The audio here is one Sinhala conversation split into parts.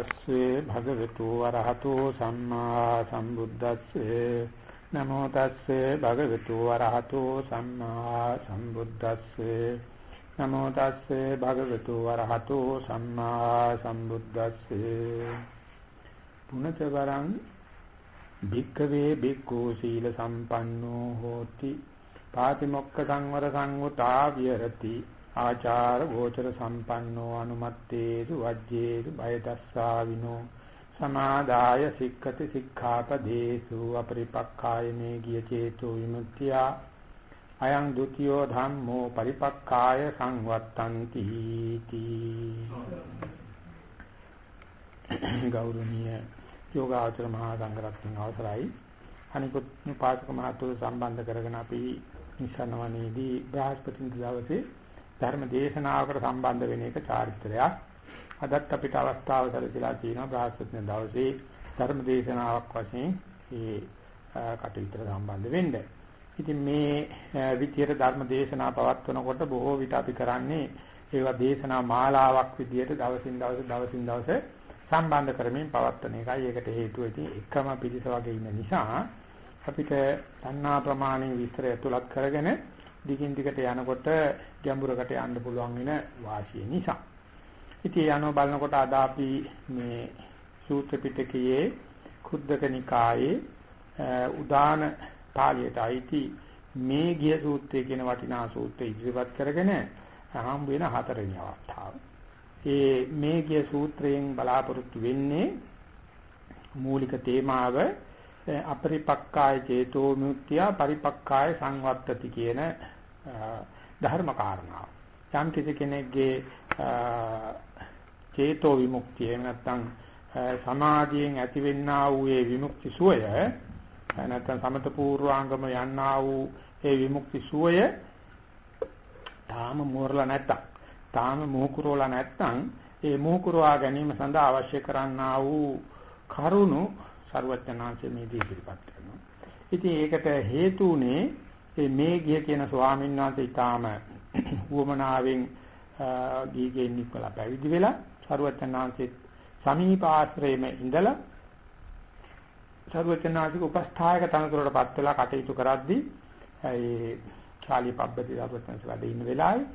තස්සේ භගවතු වරහතෝ සම්මා සම්බුද්දස්සේ නමෝ තස්සේ භගවතු වරහතෝ සම්මා සම්බුද්දස්සේ නමෝ තස්සේ භගවතු වරහතෝ සම්මා සම්බුද්දස්සේ පුනච වරං භික්ඛවේ භික්ඛු සීල සම්පන්නෝ හෝති පාතිමොක්ඛ සංවර සංගුතා විහෙරති ආචාර ගෝචර සම්පන්නෝ අනුමත්තේසු වජ්ජේසු බයදස්සාවිනෝ සමාදාය සික්ඛති සික්ඛාපදේසු අපරිපක්ඛාය මේ ගිය චේතෝ විමුක්තිය අයං ဒ ුතියෝ ධම්මෝ පරිපක්ඛාය සංවත්තಂತಿ තී ගෞරවනීය යෝගාචර මහා සංඝරත්නයන් අවසරයි. අනිකුත් පාසක මහතුරු සම්බන්ධ කරගෙන අපි නිසනවනේදී බ්‍රහස්පති දවසේ ධර්ම දේශනාවකට සම්බන්ධ වෙන එක චාරිත්‍රයක්. අදත් අපිට අවස්ථාව සැලසීලා තියෙනවා බ්‍රහස්පති දවසේ ධර්ම දේශනාවක් වශයෙන් මේ කටයුතු සම්බන්ධ වෙන්න. ඉතින් මේ විදියට ධර්ම දේශනා පවත්වනකොට බොහෝ විට අපි කරන්නේ ඒවා දේශනා මාලාවක් විදියට දවසින් දවස දවසින් දවස සම්බන්ධ කරමින් පවත්වන එකයි. ඒකට හේතුව ඉතින් එකම පිළිස වගේ ඉන්න නිසා අපිට තණ්හා ප්‍රමාණය විස්තර ඇතුළත් කරගෙන දිගින් දිගට යනකොට ගැඹුරකට යන්න පුළුවන් වෙන වාසිය නිසා. ඉතින් යනවා බලනකොට අද අපි මේ සූත්‍ර පිටකයේ කුද්දක නිකායේ උදාන පාළියට අයිති මේ ගිය සූත්‍රය කියන වටිනා සූත්‍රය ඉදිරිපත් කරගෙන හම් වෙන හතරවෙනි අවස්ථාව. ඒ මේ ගිය සූත්‍රයෙන් බලාපොරොත්තු වෙන්නේ මූලික තේමාව අපරිපක්කාය චේතෝ මුක්තිය පරිපක්කාය සංවත්තති කියන ධර්ම කාරණාව. යම් කිසි කෙනෙක්ගේ චේතෝ විමුක්තිය නැත්නම් සමාධියෙන් ඇතිවෙන්නා වූ ඒ විමුක්ති සුවය නැත්නම් සමත පූර්වාංගම යන්නා වූ ඒ විමුක්ති සුවය තාම මෝරලා නැත්තම් තාම මොහුකුරෝලා නැත්තම් ඒ මොහුකුරවා ගැනීම සඳහා අවශ්‍ය කරන්නා වූ කරුණු ਸਰවඥාන්සේ මේ දී ඉදිරිපත් කරනවා. ඉතින් ඒකට හේතුුනේ ඒ මේ ගිය කියන ස්වාමීන් වහන්සේ ඊටාම වුවමනාවෙන් ගීගෙන් නික්මලා පැවිදි වෙලා සරුවචනාංශේ සමීප ආශ්‍රයේම ඉඳලා සරුවචනාංශික උපස්ථායක තනතුරටපත් වෙලා කටයුතු කරද්දී ඒ ශාලී පබ්බති සරුවචනාංශ වැඩ ඉන්න වෙලාවේ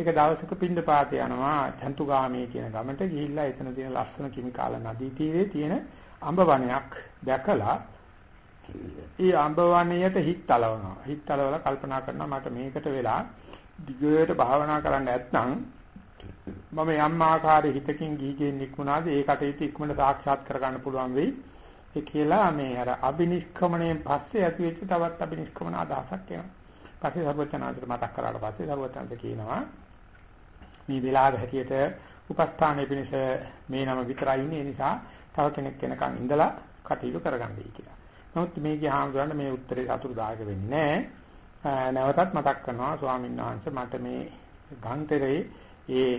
එක දවසක පින්දපාත යනවා ජන්තුගාමී කියන ගමට ගිහිල්ලා එතන තියෙන ලස්සන කිමිකාල නදී තීරයේ තියෙන අඹ වනයක් දැකලා ඒ අඹ වනයේට හිත් තලවනවා. හිත් තලවලා කල්පනා කරනවා මට මේකට වෙලා දිගට භාවනා කරන්න නැත්නම් මම යම් ආකාරයේ හිතකින් ගීගෙන් නික්මුණාද ඒ කටයුතු ඉක්මනට සාක්ෂාත් කරගන්න පුළුවන් වෙයි. ඒ කියලා මේ අර අබිනිෂ්ක්‍මණයෙන් පස්සේ ඇති වෙච්ච තවත් අබිනිෂ්ක්‍මණ අදහසක් එනවා. පස්සේ සර්වඥාන්තට මතක් කරාට පස්සේ සර්වඥාන්ත කියනවා මේ වෙලාව හැටියට උපස්ථානයේ පිණිස මේ නම විතරයි ඉන්නේ නිසා තව කෙනෙක් වෙනකන් ඉඳලා කටයුතු කරගන්නයි කියලා. නමුත් මේකේ හාමුදුරන් මේ උත්තරේ සතුටුදායක වෙන්නේ නැහැ. නැවතත් මතක් කරනවා ස්වාමීන් වහන්සේ මට මේ ගන්තරේ ඒ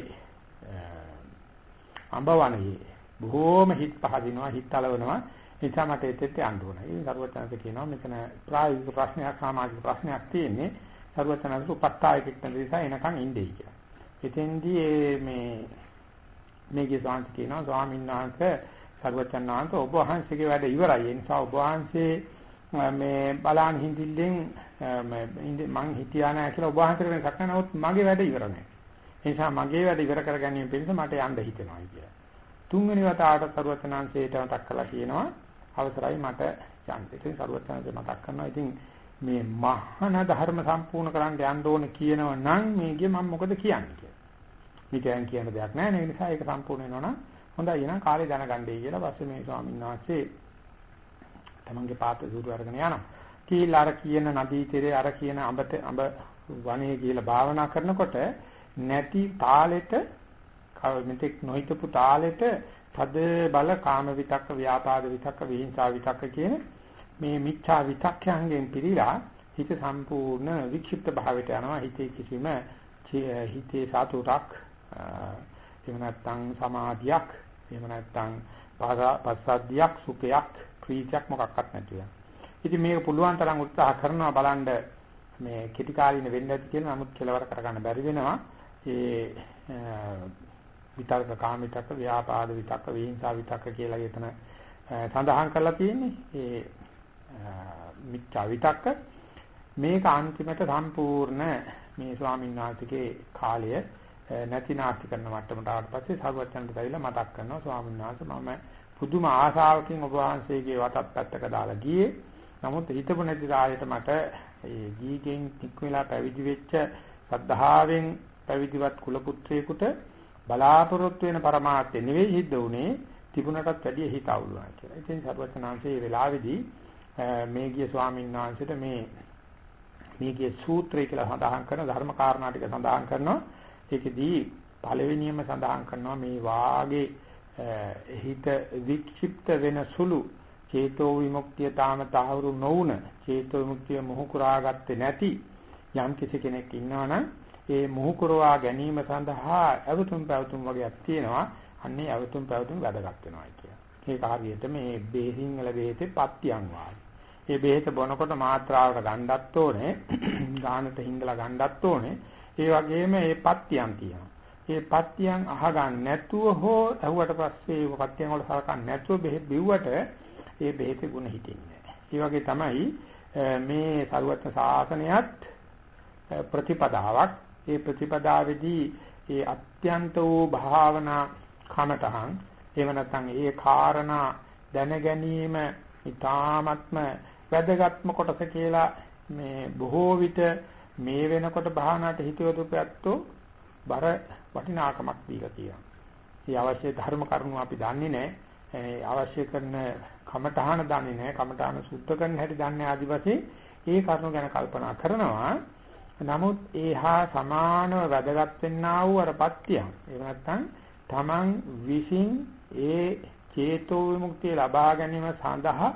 අඹවණේ බොහෝම හිත් පහදිනවා හිත තලවනවා නිසා මට එතෙත් යන්න ඕනේ. ඒ සර්වඥාන්සේ කියනවා මෙතන ප්‍රායෝගික ප්‍රශ්නයක් සමාජික ප්‍රශ්නයක් තියෙන්නේ. සර්වඥාන්සේ උපත්තායකිට නිසා එනකන් ඉන්නේ කියලා. එතෙන්දී මේ මේකේ සාන්ති කියනවා ස්වාමීන් වහන්සේ සර්වචන් වහන්සේ ඔබ වහන්සේගේ වැඩ ඉවරයි. ඒ නිසා ඔබ වහන්සේ මේ බලන් හිඳිල්ලෙන් මං හිතියා නැහැ කියලා ඔබ වහන්සේට වෙනසක් නැහැ. නමුත් මගේ වැඩ ඉවර නැහැ. ඒ නිසා මගේ වැඩ ඉවර කර ගැනීම පිණිස මට යන්න හිතෙනවා කියලා. තුන්වෙනි වතාවට සර්වචනාංශයට මතක් කළා කියනවා අවසරයි මට යන්න. ඉතින් සර්වචනාංශය මතක් කරනවා. ඉතින් මේ මහාන ධර්ම සම්පූර්ණ කරන්න යන්න ඕන කියනව නම් මේකේ මම මොකද කියන්නේ කියලා. මිතයන් කියන දෙයක් නැහැ. ඒ නිසා ඒක සම්පූර්ණ වෙනවා නම් හොඳයි එහෙනම් කාලේ දැනගන්නයි කියලා පස්සේ මේ ස්වාමීන් වහන්සේ තමන්ගේ පාත්‍ර සූරු අරගෙන යනවා. කීලා අර කියන නදී තෙරේ අර කියන අඹට අඹ වනේ කියලා භාවනා කරනකොට නැති තාලෙට මෙතෙක් නොහිතපු තාලෙට තද බල කාම විතක්ක ව්‍යාපාද විතක්ක විහිංසා විතක්ක කියන මේ මිච්ඡා විතක්යන්ගෙන් පිරීලා හිත සම්පූර්ණ වික්ෂිප්ත භාවයට යනවා හිතේ කිසිම හිතේ සතුටක් එහෙම නැත්නම් සමාධියක් එහෙම නැත්නම් පස්සද්ධියක් සුඛයක් ප්‍රීතියක් මොකක්වත් නැති වෙනවා. ඉතින් මේක පුළුවන් තරම් උත්සාහ කරනවා බලන්න මේ කෙටි කාලින වෙන්න ඇති කියලා නමුත් කෙලවර කරගන්න බැරි වෙනවා. ඒ විතර්ක කාමිතක ව්‍යාපාද විතක්ක විහිංසා විතක්ක කියලා එතන සඳහන් කරලා තියෙන්නේ. ඒ මිච්ඡා විතක්ක මේක අන්තිමට සම්පූර්ණ මේ ස්වාමීන් වහන්සේගේ කාලය නැති නාස්ති කරන මට්ටමට ආවට පස්සේ සරුවචනට ඇවිල්ලා මතක් කරනවා ස්වාමීන් වහන්සේ මම පුදුම ආශාවකින් ඔබ වහන්සේගේ වතත් පැත්තක දාලා ගියේ. නමුත් හිතපො නැති රායයට මට ඒ ගීගෙන් නික්මලා පැවිදි වෙච්ච සද්ධාවෙන් පැවිදිවත් කුල පුත්‍රයෙකුට බලාපොරොත්තු වෙන પરමාර්ථය නෙවෙයි සිද්ධ වුනේ තිබුණටත් වැඩිය හිත අවුලුවා කියලා. ඉතින් සරුවචනාංශයේ වෙලාවේදී මේ ගිය ස්වාමීන් වහන්සේට මේ මේ ගිය සූත්‍රය කියලා සඳහන් කරන ධර්ම කාරණා ටික සඳහන් කරනවා. ඒකෙදී පළවෙනියම සඳහන් කරනවා මේ වාගේ හිත වික්ෂිප්ත වෙන සුළු චේතෝ විමුක්තිය තාම තහවුරු නොවුන චේතෝ විමුක්තිය මොහු කරාගත්තේ නැති යම් කිසි කෙනෙක් ඉන්නවනම් ඒ මොහු කරවා ගැනීම සඳහා අවතුම් පැවතුම් වගේක් තියෙනවා අන්නේ අවතුම් පැවතුම් වැදගත් වෙනවා කියන. ඒක හරියට මේ බේහින් වල බෙහෙතේ පත්‍යං වායි. මේ බෙහෙත බොනකොට මාත්‍රාවට ගණ්ඩත් ඕනේ, ගානට හිඳලා ගණ්ඩත් ඕනේ. ඒ වගේම ඒ පත්‍යයන් තියෙනවා. ඒ පත්‍යයන් අහගන්න නැතුව හෝ ඇහුවට පස්සේ ඒ පත්‍යයන් වල සලකන්නේ නැතුව බෙහෙත් බිව්වට ඒ බෙහෙතේ ගුණ හිතෙන්නේ නැහැ. ඒ තමයි මේ සරුවත් ශාසනයත් ප්‍රතිපදාවක්. ඒ ප්‍රතිපදාවේදී ඒ අත්‍යන්ත වූ භාවනා කමතහන් එහෙම නැත්නම් ඒ කාරණා දැන ගැනීම ඊ타ත්ම වැදගත්ම කොටස කියලා මේ බොහෝ විට මේ වෙනකොට භාවනාවට හිතවතු පැත්තෝ බර වටිනාකමක් දීලා තියෙනවා. මේ අවශ්‍ය ධර්ම කරුණු අපි දන්නේ නැහැ. අවශ්‍ය කරන කමඨහන දන්නේ නැහැ. කමඨහන සුද්ධ කරන හැටි දන්නේ ආදි වශයෙන් ඒ කරුණු ගැන කල්පනා කරනවා. නමුත් ඒහා සමානව වැදගත් වෙන්නා වූ අර පත්‍යයන්. ඒක නැත්තම් Taman විසින් ඒ චේතෝ විමුක්තිය ලබා ගැනීම සඳහා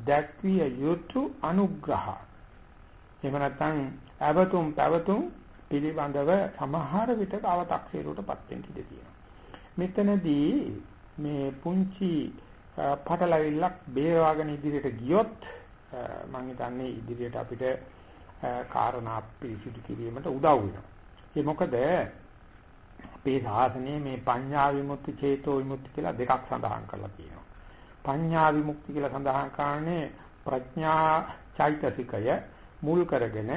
දැක්විය යුතු අනුග්‍රහ. එහෙම නැත්නම් අවතුම් පැවතුම් පිළිබඳව සමහර විටක අව탁සීරුවටපත් වෙන්න ඉඩ තියෙනවා. මෙතනදී මේ පුංචි පටලවිල්ලක් බේරවාගෙන ඉදිරියට ගියොත් මම හිතන්නේ ඉදිරියට අපිට කාරණා පිළිසිදු කිරීමට උදව් වෙනවා. ඒ මොකද අපේ ශාසනයේ මේ පඤ්ඤා විමුක්ති චේතෝ විමුක්ති කියලා දෙකක් සඳහන් කරලා තියෙනවා. පඤ්ඤා විමුක්ති කියලා සඳහන් කරන්නේ ප්‍රඥා චෛතසිකය මුල් කරගෙන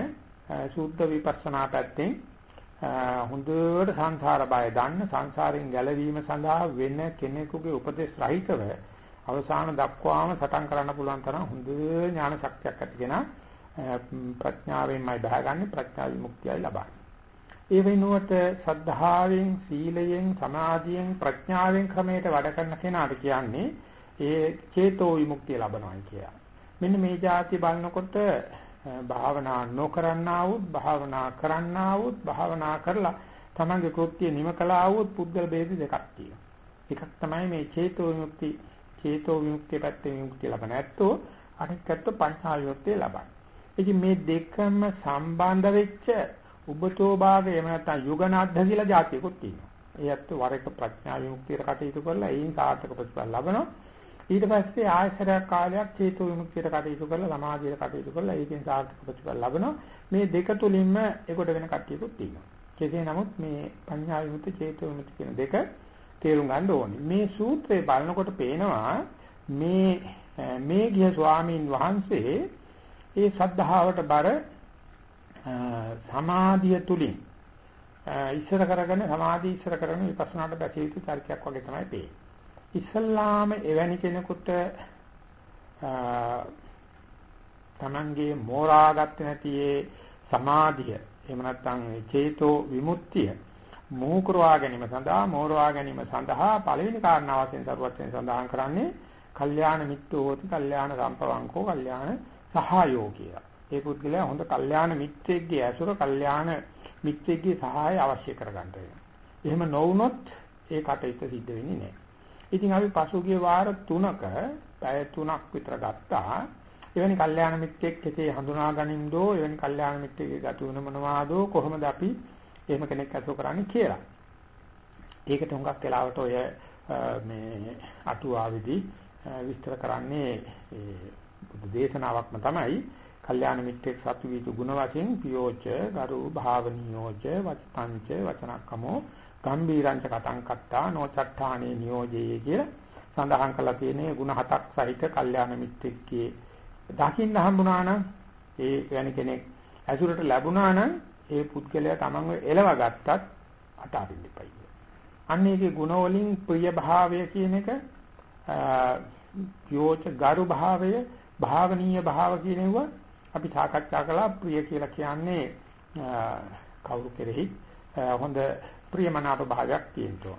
සුද්ධ විපස්සනා පැත්තෙන් හොඳට සංසාර බය දන්න සංසාරයෙන් ගැලවීම සඳහා වෙන කෙනෙකුගේ උපදෙස් රහිතව අවසාන දක්වාම සටන් කරන්න පුළුවන් තරම් හොඳ ඥාන ශක්තියක් ඇතිගෙන ප්‍රඥාවෙන්මයි බහගන්නේ ප්‍රඥා විමුක්තියයි ලබන්නේ. ඒ වෙනුවට සද්ධාවෙන් සීලයෙන් සමාධියෙන් ප්‍රඥාවෙන් ක්‍රමයට වැඩ කරන කෙනාට කියන්නේ ඒ චේතෝ විමුක්තිය ලබනවා කියලා. මෙන්න මේ જાති බලනකොට භාවනා නොකරන්නා වූත් භාවනා කරන්නා වූත් භාවනා කරලා තමන්ගේ කෘත්‍ය නිම කළා වූත් පුද්ගල ભેද දෙකක් තියෙනවා. එකක් තමයි මේ චේතෝ විමුක්ති චේතෝ විමුක්තිය පැත්තේ විමුක්තිය ලබන ඇත්තෝ අනිත් පැත්ත පංචා විමුක්තිය ලබන. ඉතින් මේ දෙකම සම්බන්ධ වෙච්ච උබතෝ භාගය එහෙම නැත්නම් යුගනාද්ධ කියලා જાතියකුත් තියෙනවා. ඒ ඇත්ත වර එක ප්‍රඥා විමුක්තියට කටයුතු කරලා ඒයින් සාර්ථක ප්‍රතිඵල ලබනවා. ඊට පස්සේ ආයතරයක් කාලයක් චේතු විමුක්තියට කටයුතු කරලා සමාධියට කටයුතු කරලා ඒකෙන් සාර්ථක ප්‍රතිඵල ලබනවා. මේ දෙක තුලින්ම ඒකට වෙන කටයුතුත් තියෙනවා. කෙසේ නමුත් මේ පඤ්ඤා විමුක්ති චේතු විමුක්ති කියන දෙක තේරුම් ගන්න ඕනේ. මේ සූත්‍රය බලනකොට පේනවා මේ මේ ගිය ස්වාමීන් වහන්සේ ඒ සද්ධාවට බර සමාධිය තුලින් ඉස්සර කරගෙන සමාධි ඉස්සර කරගෙන විපස්සනාට බැසිය යුතු චරිතයක් වගේ තමයි පේන්නේ. ඉස්ලාම එවැනි කෙනෙකුට තමන්ගේ මෝරාගත් නැති සමාධිය එහෙම නැත්නම් චේතෝ විමුක්තිය මෝකරවා ගැනීම සඳහා මෝරවා ගැනීම සඳහා පළවෙනි කාරණාව වශයෙන් සරුවත් වෙන සඳහන් කරන්නේ කල්යාණ මිත්‍රෝති කල්යාණ සම්පවංකෝ කල්යාණ සහායෝගිය. ඒ පුද්ගලයා හොඳ කල්යාණ මිත්‍රෙක්ගේ ඇසුර කල්යාණ මිත්‍රෙක්ගේ සහාය අවශ්‍ය කරගන්න වෙනවා. එහෙම නොවුනොත් ඒ කටයුත්ත සිද්ධ වෙන්නේ නැහැ. ඉතින් අපි පසුගිය වාර 3ක පැය 3ක් විතර ගත්තා. එවැනි කල්යාණ මිත්‍රෙක් කෙසේ හඳුනා ගනින්දෝ එවැනි කල්යාණ මිත්‍රෙක්ගේ ගත වෙන මොනවාදෝ කොහොමද අපි එහෙම කෙනෙක් අසු කරන්නේ කියලා. ඒකට හුඟක් වෙලාවට ඔය මේ අටුවාවේදී විස්තර කරන්නේ බුදු දේශනාවක්ම තමයි කල්යාණ මිත්‍රෙක් සතු වීතු ගුණ වශයෙන් පියෝච ගරු භාවනියෝච වචපංච වචනක්කමෝ ගම්බීරංච කතං කත්තා නොචට්ඨානේ නියෝජයේ කියලා සඳහන් කරලා තියෙනේ ಗುಣ හතක් සහිත කල්යාණ මිත්‍රෙක්ගේ දකින්න හම්බුණා නම් ඒ වෙන කෙනෙක් ඇසුරට ලැබුණා නම් ඒ පුද්ගලයා තමන්ව එලව ගත්තත් අතාරින්න එපයි. අන්න ඒකේ ಗುಣ වලින් ප්‍රිය භාවය කියන එක යෝච ගරු භාවය භාවනීය භාව කියන ඒවා අපි සාකච්ඡා කළා ප්‍රිය කියලා කියන්නේ කවුරු කෙරෙහි හොඳ ප්‍රියමනාප භාවයක් තියෙනවා.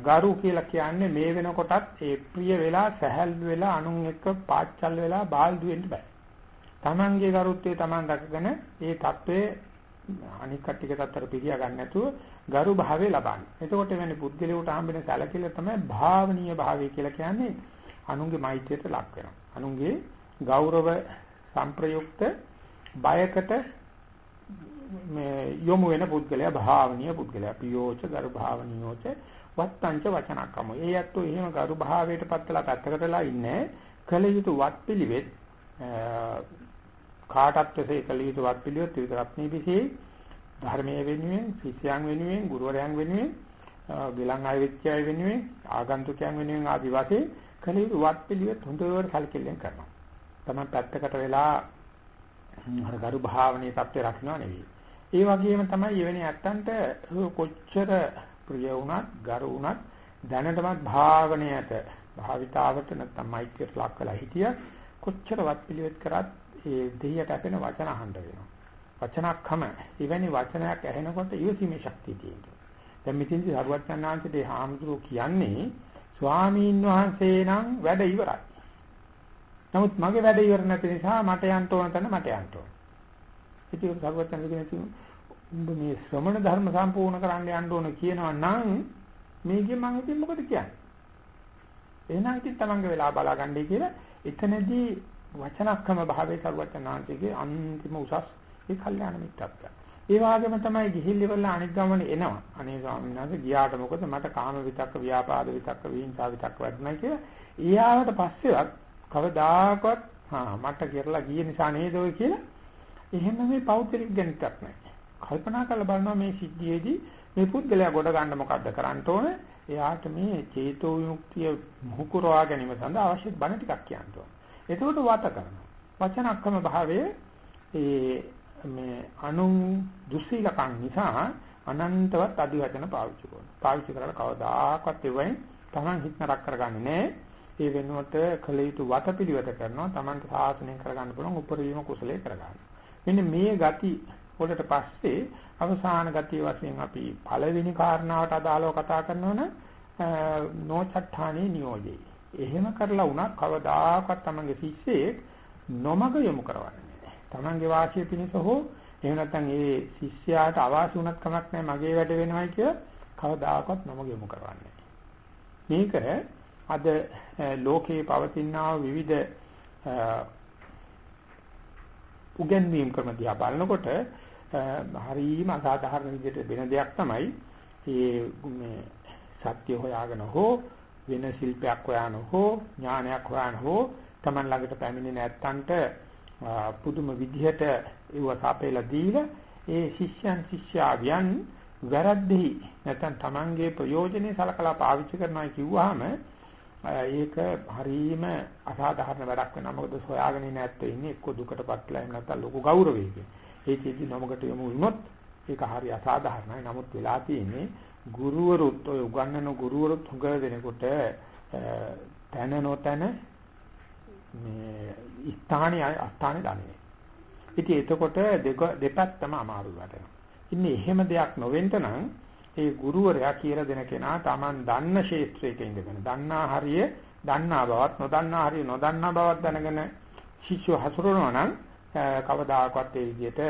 ගරු කියලා කියන්නේ මේ වෙනකොටත් ඒ ප්‍රිය වෙලා සැහැල්ලු වෙලා අනුන් එක්ක පාච්චල් වෙලා බාල්දු වෙන්න බෑ. Tamange ගරුත්වයේ Taman රැකගෙන ඒ தત્ත්වයේ අනික් කට්ටික තත්තර පිළියා ගන්න නැතුව ගරු භාවය ලබන්නේ. එතකොට වෙන්නේ පුද්ගලයාට හම්බෙන සැලකිල්ල තමයි භාවනීය භාවය කියලා කියන්නේ අනුන්ගේ මෛත්‍රියට ලක් වෙනවා. අනුන්ගේ ගෞරව සංප්‍රයුක්ත බයකට මේ යොමු වෙන පුද්ගලයා භාවනීය පුද්ගලයා පියෝච ගරු භාවනීයෝච වත්තංච වචනක්කම. ඒ ඇත්තෝ එහෙම ගරු භාවයට පත්ලා පැත්තකටලා ඉන්නේ කල යුතු වත් පිළිවෙත් කාටත් එසේ කල යුතු වත් පිළිවෙත් විවිධ රත්නී පිසේ ධර්මයේ වෙනුවෙන් ශිෂ්‍යයන් වෙනුවෙන් ගුරුවරයන් වෙනුවෙන් ගිලන් අය වෙච්ච අය වෙනුවෙන් ආගන්තුකයන් වෙනුවෙන් ආදි වශයෙන් කල යුතු වත් පිළිවෙත් හොඳට සැලකිල්ලෙන් කරනවා. තමයි පැත්තකට වෙලා අර ගරු භාවනයේ தත්ත්වය රකින්නවා නෙවෙයි. ඒ වගේම තමයි එවැනි ඇත්තන්ට කොච්චර ප්‍රිය වුණත්, ගරු වුණත් දැනටමත් භාවනයට, භාවිතාවට නැත්නම් මෛත්‍රියට ලක් වෙලා හිටිය කොච්චර වත් පිළිවෙත් කරත් ඒ දෙහියට අපෙන වචන අහන්න වෙනවා. වචනක්කම එවැනි වචනයක් ඇහෙනකොට ඉවසීමේ ශක්තිය තියෙනවා. දැන් මෙතනදී හරුවචනාංශයේ හාමුදුරුවෝ කියන්නේ ස්වාමීන් වහන්සේ නම් වැඩ ඉවරයි. නමුත් මගේ වැඩ ඉවර නැති නිසා මට යන්න ඕන තැන මට යන්න ඕන. ඉතින් සර්වඥ කියන උඹ මේ ශ්‍රමණ ධර්ම සම්පූර්ණ කරන්න යන්න ඕන කියනවා නම් මේකෙන් මම ඉතින් මොකද කියන්නේ? එහෙනම් ඉතින් තමන්ගේ වෙලා බලාගන්නයි කියලා එතනදී වචනක්‍රම භාවයේ සර්වඥාන්තිගේ අන්තිම උසස් ඒ කල්යාණ මිත්‍රත්වය. ඒ වගේම තමයි ගිහිල් ඉවරලා අනිත් ගමනේ එනවා. අනේ ස්වාමීන් වහන්සේ ගියාට මොකද මට කාම විතක්ක, ව්‍යාපාද විතක්ක, විහිංසා විතක්ක වැඩුණා කියලා. ඊයාවට පස්සෙවත් කවදාකවත් හා මට කියලා ගිය නිසා නේද ඔය කියලා එහෙම මේ පෞද්ගලික ගණිතයක් නැහැ. කල්පනා කරලා බලනවා මේ සිද්ධියේදී මේ පුද්ගලයා ගොඩ ගන්න මොකද්ද කරන්න ඕනේ? එයාට මේ චේතෝ විමුක්තිය මුහුකුරවා ගැනීම සඳහා අවශ්‍ය බණ ටිකක් කියන්න ඕනේ. එතකොට වාත කරනවා. වචනක්‍රම භාවයේ ඒ මේ අනු දුස්සීලකම් නිසා අනන්තවත් අධිවචන පාවිච්චි කරනවා. පාවිච්චි කරලා කවදාකවත් ඒ වයින් Taman හිත නරක කරගන්නේ නැහැ. ඒ වෙනුවට කළ යුතු වතපිළිවෙත කරනවා. Tamanට සාසනය කරගන්න පුළුවන් උපරිම කුසලයේ කරගන්න. මෙන්න මේ ගති වලට පස්සේ අවසාන ගතිය වශයෙන් අපි පළවෙනි කාරණාවට අදාළව කතා කරනවනම් නොචට්ඨානේ නියෝජේ. එහෙම කරලා වුණා කවදාකවත් තමන්ගේ ශිෂ්‍යයෙක් නොමග යොමු කරවන්නේ නැහැ. තමන්ගේ වාසිය පිණිස හෝ එහෙම නැත්නම් ඒ ශිෂ්‍යයාට අවාසි වුණත් කමක් නැහැ මගේ වැඩ වෙනවයි කියලා කවදාකවත් නොමග යොමු කරවන්නේ මේක අද ලෝකේ පවතිනා විවිධ උගන්වීම් ක්‍රම දිහා බලනකොට හරීම අසාධාරණ විදිහට වෙන දෙයක් තමයි මේ සත්‍ය හොයාගෙන හෝ වෙන ශිල්පයක් හොයාන හෝ ඥානයක් හොයාන හෝ Taman ළඟට පැමිණෙන නැත්තන්ට පුදුම විදිහට ඒව සාපේලා දීලා ඒ ශිෂ්‍යයන් ශිෂ්‍යාවියන් වැරද්දෙහි නැත්නම් Tamanගේ ප්‍රයෝජනේ සලකලා පාවිච්චි කරනවා කිව්වහම ඒක හරීම අසාධාරණ වැඩක් වෙනවා. මොකද සොයාගෙන නැත්තේ ඉන්නේ එක්ක දුකටපත් වෙලා නැත්නම් ලොකු ගෞරවයකින්. ඒකෙදි නොමකට යමු වුණොත් ඒක හරි අසාධාරණයි. නමුත් වෙලා තියෙන්නේ ගුරුවරුත් ඔය උගන්වන ගුරුවරුත් හුඟ දෙනකොට තන නොතන මේ ස්ථානීය අස්ථානේ දන්නේ. ඉතින් එතකොට දෙපැත්තම අමාරු වැඩනවා. ඉන්නේ එහෙම දෙයක් නොවෙන්න නම් ඒ ගුරුවරයා කියලා දෙන කෙනා Taman දන්න ශේත්‍රයක ඉඳගෙන දන්නා හරිය දන්නා බවත් නොදන්නා හරිය නොදන්නා බවත් දැනගෙන ශිෂ්‍ය හසුරනවා නම් කවදාකවත් ඒ විදිහට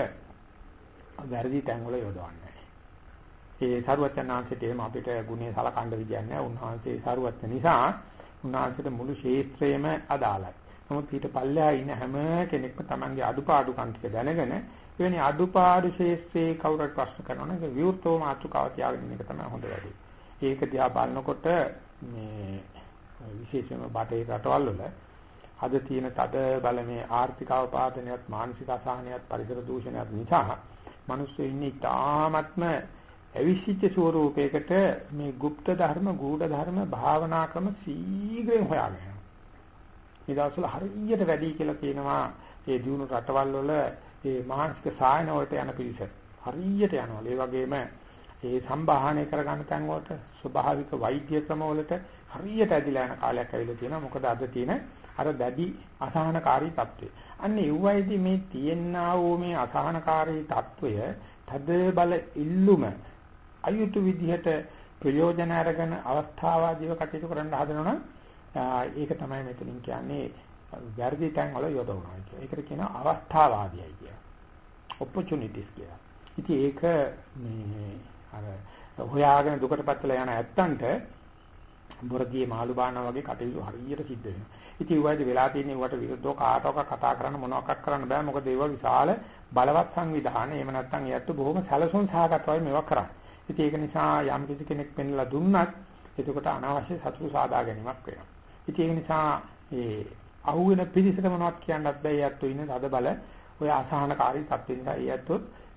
වැරදි තැන්වල යොදවන්නේ ඒ සරුවචනාංශයට එහෙම අපිට ගුණේ සලකන්න විදියක් නැහැ. උන්වහන්සේ සරුවචන නිසා උන්වහන්සේට මුළු ශේත්‍රයේම අදාළයි. නමුත් ඊට පල්ලෙහා ඉන්න හැම කෙනෙක්ම Tamanගේ අඩුපාඩුකම් ටික දැනගෙන එවැනි අඩුපාඩු ශේත්‍රයේ කවුරුත් ප්‍රශ්න කරනවා නම් ඒක විවෘතව මාතෘකාව තියාගෙන ඉන්න එක තමයි හොඳ වැඩේ. ඒක දිහා බලනකොට මේ විශේෂයෙන්ම බටේ රටවල් වල අද තියෙන තද බලමේ ආර්ථික අවපාතනයත් මානසික අසහනයත් පරිසර දූෂණයත් නිසා මිනිස්සු ඉන්නේ තාමත්ම අවිසිච්ච ස්වરૂපයකට මේ গুপ্ত ධර්ම, ගූඪ ධර්ම, භාවනා ක්‍රම සීඝ්‍රයෙන් හොයාගෙන. මේ දවස්වල හරියට වැඩි කියලා කියනවා ඒ දිනු රටවල් වල ඒ මානසික සායන වලට යන පිරිස. හරියට යනවා. ඒ වගේම ඒ සම්භාහණය කරගන්න තැන් වලට ස්වභාවික වෛද්‍ය ක්‍රම වලට හරියට ඇදිලා යන කාලයක් ඇවිල්ලා තියෙනවා. මොකද අද තියෙන අර දැඩි අසහනකාරී తত্ত্বය. අන්න ඒවයිදී මේ තියෙනා වූ මේ අසහනකාරී తত্ত্বය තද බල ඉල්ලුම අයුතු විදිහට ප්‍රයෝජන අරගෙන අවස්ථාවාදීව කටයුතු කරන්න හදනවනම් ඒක තමයි මෙතනින් කියන්නේ වැරදි තැන් වල යොදවනවා කියන එක. ඒකට කියනවා අවස්ථාවාදීයි කියලා. opportunities කියලා. ඉතින් ඒක මේ අර හොයාගෙන දුකටපත් වෙලා යන ඇත්තන්ට බොරදියේ මාළු බානවා වගේ කටයුතු හරියට සිද්ධ වෙනවා. ඉතින් ඒ වගේ වෙලා තියෙන ඒවට විරුද්ධව කාටවත් කතා කරන්න මොනවාක්වත් කරන්න බෑ. මොකද ඒවා විශාල බලවත් සංවිධාන. එහෙම නැත්නම් ඒත් බොහොම සැලසුම් සහගතවයි මේවා කරන්නේ. ඉතින් ඒක නිසා යම් කිසි කෙනෙක් පෙන්ලා දුන්නත් එතකොට අනවශ්‍ය සතුරු සාදා ගැනීමක් වෙනවා. ඉතින් ඒක නිසා ඒ අහුවෙන පිරිසට මොනවත් කියන්නත් බෑ. ඒත් ඉන්න තද බල ඔය අසහනකාරී තත්ත්වෙ නිසා ඒත්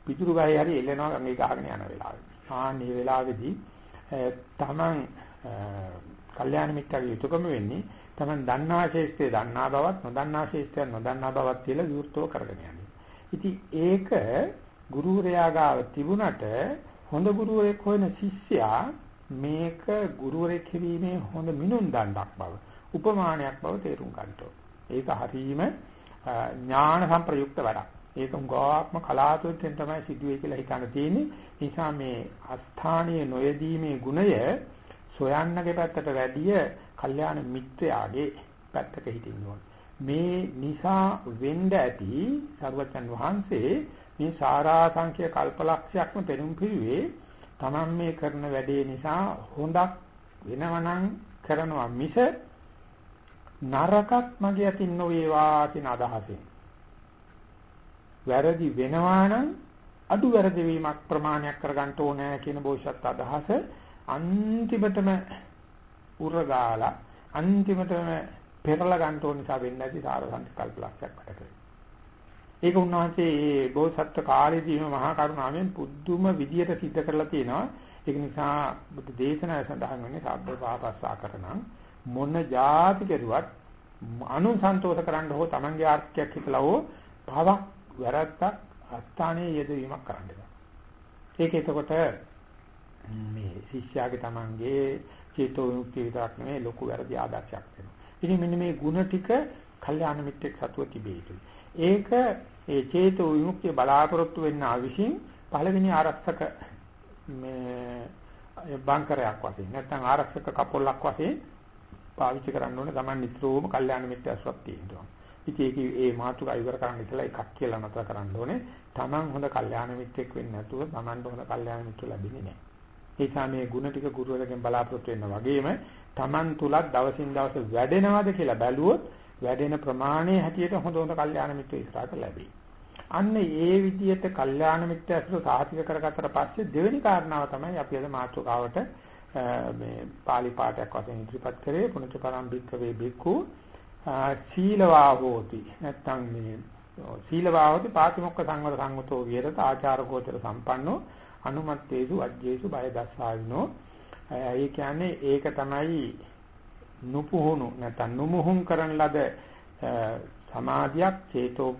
පිටුරු ගහේ හරි එල්ලෙනවා මේ ගහගෙන යන වෙලාවේ. ආන්නේ වෙලාවේදී තමන් කල්යාණ මිත්‍රගේ යුතුයකම වෙන්නේ තමන් දන්නා ශේෂ්ත්‍රය දන්නා බවත් නොදන්නා ශේෂ්ත්‍රය නොදන්නා බවත් කියලා විවෘතව කරගෙන යන්නේ. ඉතින් ඒක ගුරුවරයා ගාව තිබුණට හොඳ ගුරුවරයෙක් හොයන ශිෂ්‍යයා මේක ගුරුවරයෙක් කිරීමේ හොඳ මිනුම් දණ්ඩක් බව උපමානයක් බව තේරුම් ගන්න ඒක හරීම ඥාන සම්ප්‍රයුක්ත වැඩක්. ඒක උගාත්ම කලාතුරකින් තමයි සිදුවේ කියලා හිතන්න තියෙන්නේ. නිසා මේ අස්ථානීය නොයදීමේ ගුණය සොයන්නගේ පැත්තට වැඩිය කල්යාණ මිත්‍රයාගේ පැත්තක හිටින්න ඕන. මේ නිසා වෙන්න ඇති සර්වචන් වහන්සේ මේ සාරා සංඛ්‍ය කල්පලක්ෂයක්ම පෙනුම් පිළිවේ Taman මේ කරන වැඩේ නිසා හොඳක් වෙනවනම් කරනවා මිස නරකක් මගේ අතින් නොවේවා කියන අදහසෙන් වැරදි වෙනවා නම් අඩු වැරදි වීමක් ප්‍රමාණයක් කරගන්න ඕනේ කියන බෝසත් අදහස අන්තිමටම උරගාලා අන්තිමටම පෙරලා ගන්න ඕන නිසා වෙන්නේ නැති සාරසන්ත කල්පලක්ෂයක් වැඩ කරේ. ඒක උන්වහන්සේ මේ බෝසත්ත්ව කාලේදීම මහා කරුණාවෙන් පුදුම විදියට සිද්ධ කරලා තියෙනවා. ඒක නිසා බුද්ධ දේශනාව සඳහන් වෙන්නේ සබ්බ පාපස්සා කරනම් මොන જાති කෙරුවත් අනුසන්තෝෂ කරන්න හෝ Tamange ආර්ථිකයක් හිතලා හෝ පවක් වැරද්දක් අස්ථානයේ යෙදවීමක් කරන්න බෑ. ඒක එතකොට මේ ශිෂ්‍යයාගේ Tamange චේතෝ විමුක්තිය විතරක් නෙමෙයි ලොකු වැරදි ආදර්ශයක් වෙනවා. ඉතින් මෙන්න මේ ಗುಣ ටික කල්යාණ මිත්‍රෙක් සතුව තිබේ යුතුයි. ඒක ඒ චේතෝ විමුක්තිය බලාපොරොත්තු වෙන්න ආවිසින් පළවෙනි ආරක්ෂක මේ බංකරයක් වශයෙන් නැත්නම් ආරක්ෂක කපොල්ලක් වශයෙන් පාවිච්චි කරන්න ඕනේ Taman නිතරම කල්යාණ මිත්‍රස්වක් තියෙනවා. ඉතින් ඒක ඒ මාතුක ඉවර කරන්න ඉතලා එකක් කියලා නතර කරන්න ඕනේ. Taman හොඳ කල්යාණ මිත්‍රෙක් වෙන්නේ නැතුව Tamanට හොඳ කල්යාණ මිත්‍ර ලැබෙන්නේ නැහැ. ඒ නිසා මේ ಗುಣ ටික ගුරුවරගෙන් බලාපොරොත්තු වෙන්න වගේම Taman තුලත් දවසින් දවස වැඩෙනවද කියලා බැලුවොත් වැඩෙන ප්‍රමාණය හැටියට හොඳ හොඳ කල්යාණ මිත්‍ර ඉස්සරහට ලැබෙයි. අන්න ඒ විදිහට කල්යාණ මිත්‍ර ඇසුර සාහිතික කරගත්තට පස්සේ දෙවෙනි කාරණාව තමයි අපි අද මාතෘකාවට මේ pāli පාඨයක් වශයෙන් ඉදිරිපත් කරේ. පුණජ පරම්පික වේ බික්කු සීලවා හෝති. නැත්නම් මේ සීලවා හෝති පාතිමොක්ඛ සංවර සංගතෝ විහෙරත ආචාර ගෝචර සම්පන්නෝ. අනුමත්තේසු අජ්ජේසු බය දස්සාවිනෝ ඒ කියන්නේ ඒක තමයි නුපුහුණු නැත්නම් නුමුහුම් කරන ලද සමාධියක් චේතෝ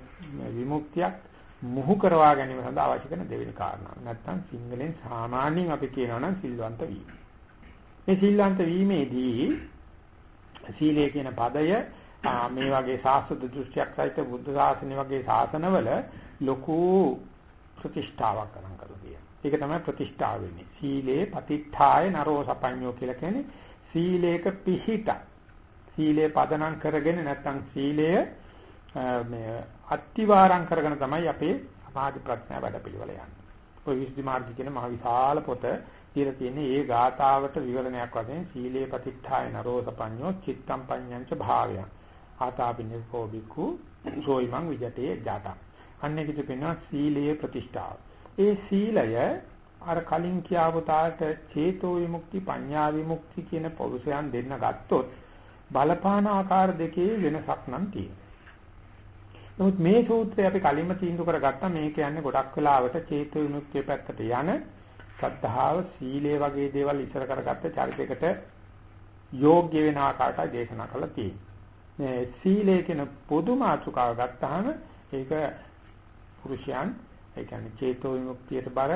විමුක්තියක් මුහු කරවා ගැනීම සඳහා අවශ්‍ය කරන දෙවෙනි කාරණාව. නැත්නම් සිංහලෙන් සාමාන්‍යයෙන් අපි කියනවා නම් සිල්වන්ත වීම. මේ සිල්වන්ත වීමේදී සීලය කියන පදය මේ වගේ සාස්ත්‍ව දෘෂ්ටියක් සහිත බුද්ධ ශාසනය වගේ ශාසනවල ලොකු ප්‍රතිෂ්ඨාවක් කරන් කරලා තියෙනවා. ඒක තමයි ප්‍රතිෂ්ඨාව වෙන්නේ. සීලේ පතිත්ථාය නරෝ සපඤ්ඤෝ කියලා කියන්නේ සීලේක පිහිට. සීලේ පදනම් කරගෙන නැත්නම් සීලය මේ අත්තිවාරම් කරගෙන තමයි අපේ සමාධි ප්‍රඥා වැඩපිළිවෙල යන්නේ. ඔය විසුද්ධි මාර්ගය කියන මහ විශාල පොත කියලා තියෙන්නේ ඒ ගාථාවට විවරණයක් වශයෙන් සීලේ පතිත්ථාය නරෝ සපඤ්ඤෝ චිත්තම් පඤ්ඤංච භාවය. ආතාපින්නකෝ බිකු සෝයිමං විජතේ ජාතං. අන්නේ කිසි වෙනවා සීලයේ ප්‍රතිෂ්ඨාව. ඒ සීලය අර කලින් කියාපු තාට චේතෝ විමුක්ති පඤ්ඤා විමුක්ති කියන පොරුසයන් දෙන්න ගත්තොත් බලපාන ආකාර දෙකේ වෙනසක් නම් තියෙනවා. නමුත් මේ සූත්‍රය අපි කලින්ම තීන්දුව කරගත්තා මේ කියන්නේ ගොඩක් වෙලාවට චේතෝ විමුක්තිය පැත්තට යන සද්ධාව සීලය වගේ දේවල් ඉස්සර කරගත්ත චරිතයකට යෝග්‍ය වෙන ආකාරයට දේශනා කළා තියෙනවා. මේ සීලය කියන පොදු මාතෘකාව ගත්තාම ඒක පුරුෂයන් ඒ කියන්නේ චේතෝ විමුක්තියට බර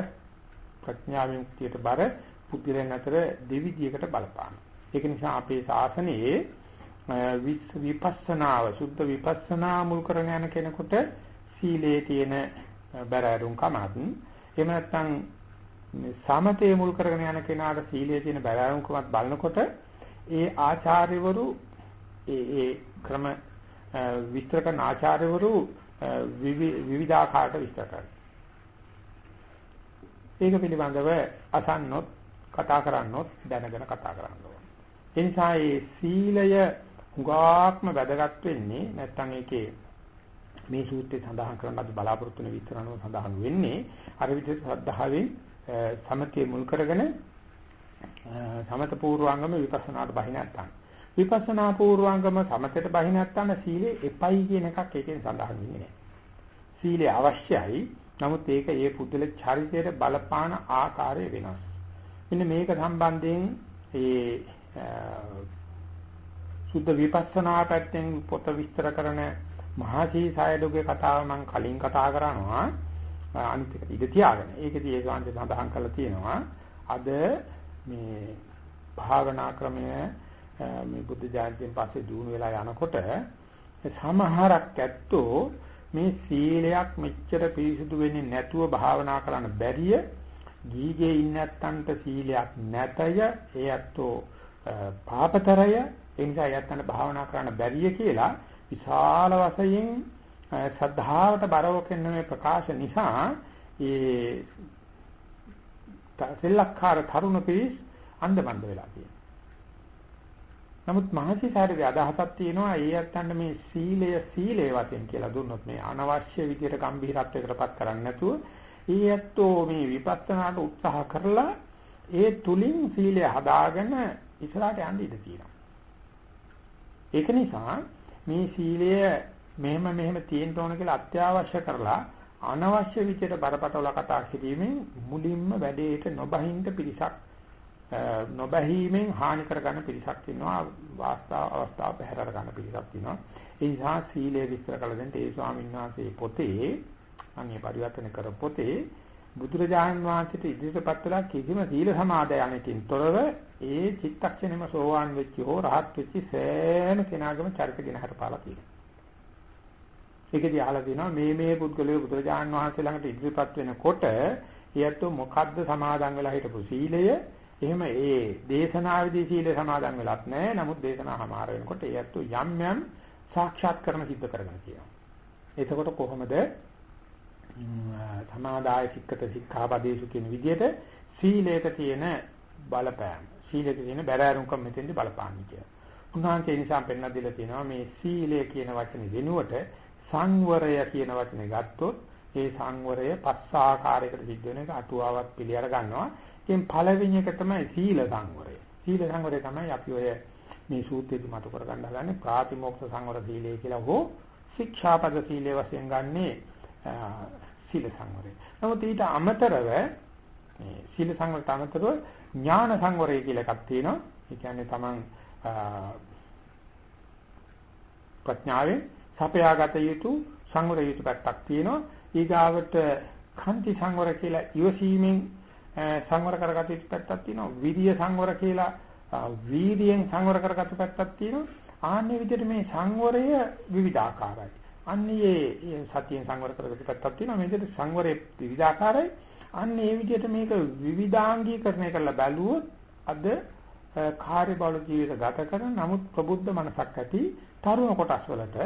ප්‍රඥා විමුක්තියට බර පුද්ගලයන් අතර දෙවිදියකට බලපාන. ඒක නිසා අපේ ශාසනයේ විපස්සනාව සුද්ධ විපස්සනා මුල් කරගෙන යන කෙනෙකුට සීලයේ තියෙන බැරෑරුම් කමත් එහෙම නැත්නම් සමතේ මුල් කරගෙන යන කෙනාට සීලයේ තියෙන බැරෑරුම් කමත් බලනකොට ඒ ආචාර්යවරු ඒ ඒ ක්‍රම විස්තර කරන ආචාර්යවරු විවිධාකාරයට විස්තර කරනවා. ඒක පිළිබඳව අසන්නොත් කතා කරන්නොත් දැනගෙන කතා කරන්න ඕනේ. ඒ නිසා මේ සීලය හුඟාක්ම වැදගත් වෙන්නේ නැත්නම් ඒකේ මේ සූත්‍රයේ සඳහන් කරන ලද බලාපොරොත්තු වෙන විස්තර අනුව සඳහන් වෙන්නේ අර විදිහට ශ්‍රද්ධාවෙන් සමතේ මුල් කරගෙන සමත පූර්වාංගම විපස්සනාට බහි නැත්තම් විපස්සනා පූර්වාංගම සමතේට බහි නැත්තම් සීලේ එපයි කියන එකක් ඒකෙන් සඳහන් වෙන්නේ නැහැ. සීලය අවශ්‍යයි. නමුත් ඒක ඒ පුදුල චරිතයට බලපාන ආකාරය වෙනස්. මෙන්න මේක සම්බන්ධයෙන් ඒ සුද්ධ විපස්සනා පැත්තෙන් පොත විස්තර කරන මහසී සයඩුගේ කතාව මම කලින් කතා කරනවා අනිත් එක ඉඳ තියාගෙන. ඒකදී ඒ ගාන්ධ සඳහන් කරලා තියෙනවා අද මේ භාවනා ක්‍රමය මේ බුද්ධ ජයන්තියෙන් පස්සේ දිනු වෙලා යනකොට සමහරක් ඇත්තෝ මේ සීලයක් මෙච්චර පිරිසිදු වෙන්නේ නැතුව භාවනා කරන්න බැරිය. ගීගේ ඉන්නත්තන්ට සීලයක් නැතය. ඒ ඇත්තෝ පාපතරය. ඒ නිසා යත්තන්ට භාවනා කරන්න බැරිය කියලා විශාල වශයෙන් ශ්‍රද්ධාවට බරව කියන මේ ප්‍රකාශ නිසා ඒ සෙල්ලක්කාර තරුණ පිරිස් අන්ධබන්ද වෙලා තියෙනවා. නමුත් මහසිසාරේ අදහසක් තියෙනවා ඒ අත්තන්න මේ සීලය සීලේ වශයෙන් කියලා දුන්නොත් මේ අනවශ්‍ය විදියට ගැඹිරත්වයකටපත් කරන්නේ නැතුව ඒ ඇත්තෝ මේ විපස්සනාට උත්සාහ කරලා ඒ තුලින් සීලය හදාගෙන ඉස්සරහට යන්න ඉඩ තියෙනවා. ඒක නිසා මේ සීලය මෙහෙම මෙහෙම තියෙන්න ඕන කියලා අත්‍යවශ්‍ය කරලා අනවශ්‍ය විදියට බරපතල කතා කිරීමෙන් මුලින්ම වැඩේට නොබහින්ද පිරිසක් නොබැහිමෙන් හානි කරගන්න පිරිසක් ඉන්නවා වාස්තාව අවස්ථාව පැහැර ගන්න පිරිසක් ඉන්නවා ඒ නිසා සීලය විස්තර කළ දෙන්න ඒ ස්වාමීන් වහන්සේ පොතේ මම මේ පරිවර්තන කර පොතේ බුදුරජාණන් වහන්සේට ඉදිරියටපත් වෙලා කිසිම සීල සමාදයනකින් තොරව ඒ චිත්තක්ෂණයම සෝවාන් වෙච්ච හෝ රහත් වෙච්ච සෑම කෙනාගේම චරිත ගෙන හරපාලා තියෙනවා. ඒකදී අහලා තිනවා මේ මේ පුද්ගලයෝ බුදුරජාණන් වහන්සේ ළඟට ඉදිරියපත් වෙනකොට ඊයත් මොකද්ද සමාදන් වෙලා හිටපු සීලය එහෙම ඒ දේශනාවේදී සීල සමාදන් වෙලත් නැහැ. නමුත් දේශනා හමාර වෙනකොට ඊයත් යම් යම් සාක්ෂාත් කරන සිද්ධ කරගෙන කියනවා. එතකොට කොහොමද සමාදාය සික්කත සික්ඛාපදේශු කියන විදිහට සීලයක තියෙන බලපෑම සීලයක තියෙන බැරෑරුම්කම් මෙතෙන්දි බලපාන්නේ කියලා. උන්වහන්සේ නිසා පෙන්වා දීලා තියෙනවා මේ සීලය කියන වචනේ වෙනුවට සංවරය කියන වචනේ ගත්තොත් ඒ සංවරය පස් ආකාරයකට සිද්ධ වෙන එක අටුවාවක් පිළිඅර ගන්නවා. ඉතින් පළවෙනි එක තමයි සීල සංවරය. සීල සංවරය තමයි අපි ඔය මේ සූත්‍රයේදී මතු කර ගන්න හදන්නේ ප්‍රාතිමෝක්ෂ සංවර සීලය කියලා හෝ ශික්ෂාපද සීලය වශයෙන් ගන්නේ සීල සංවරය. නමුත් ඊට අමතරව මේ සීල සංවරයට අමතරව ඥාන සංවරය කියලා එකක් තියෙනවා. ඒ කියන්නේ තමන් ප්‍රඥාවෙන් සපයාගත යුතු සංවර යුතු පැත්තක් තියෙනවා. ඊගාවට කන්ති සංවර කියලා ඉවසීමෙන් සංවර කරගත යුතු පැත්තක් තියෙනවා. විරිය සංවර කියලා වීර්යයෙන් සංවර කරගත පැත්තක් තියෙනවා. ආන්නේ විදිහට මේ සංවරය විවිධාකාරයි. අන්නේ සතියෙන් සංවර කරගත පැත්තක් තියෙනවා. මේ විදිහට සංවරයේ විවිධාකාරයි. අන්නේ මේ විදිහට මේක විවිධාංගීකරණය කරලා බැලුවොත් අද කාර්යබහුල ජීවිත ගත කරන නමුත් ප්‍රබුද්ධ මනසක් ඇති තරුණ කොටස් වලට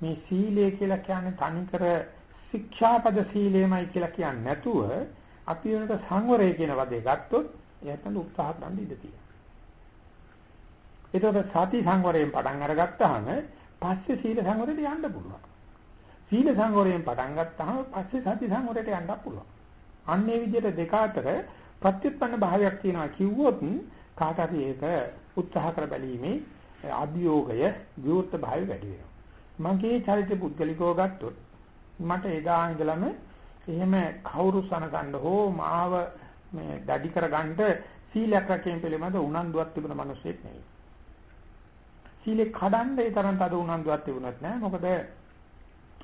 මේ සීලය කියලා කියන්නේ තනිකර ශික්ෂාපද සීලයමයි කියලා කියන්නේ නැතුව අපි වෙනට සංවරය කියන වදේ ගත්තොත් එයාට උත්සාහ ගන්න ඉඩ තියෙනවා. ඒතකොට සති සංවරයෙන් පටන් අරගත්තාම පස්සේ සීල සංවරයට යන්න පුළුවන්. සීල සංවරයෙන් පටන් ගත්තාම පස්සේ සති සංවරයට යන්න පුළුවන්. අන්න ඒ විදිහට දෙක අතර ප්‍රත්‍යুৎপন্ন භාවයක් තියෙනවා කිව්වොත් කාට හරි ඒක උත්සාහ කර බැලීමේ අභියෝගය විවෘත භාවය වැඩි වෙනවා. මගේ චරිත පුද්ගලිකව ගත්තොත් මට එදා ඉඳලම එහෙම කවුරු සනගන්න හෝ මාව මේ දැඩි කරගන්න සීලයක් රැකීම පිළිබඳ උනන්දුවක් තිබුණ මිනිස්සෙක් නෙවෙයි. සීලේ කඩන්න ඒ තරම් තද උනන්දුවක් තිබුණත් නෑ. මොකද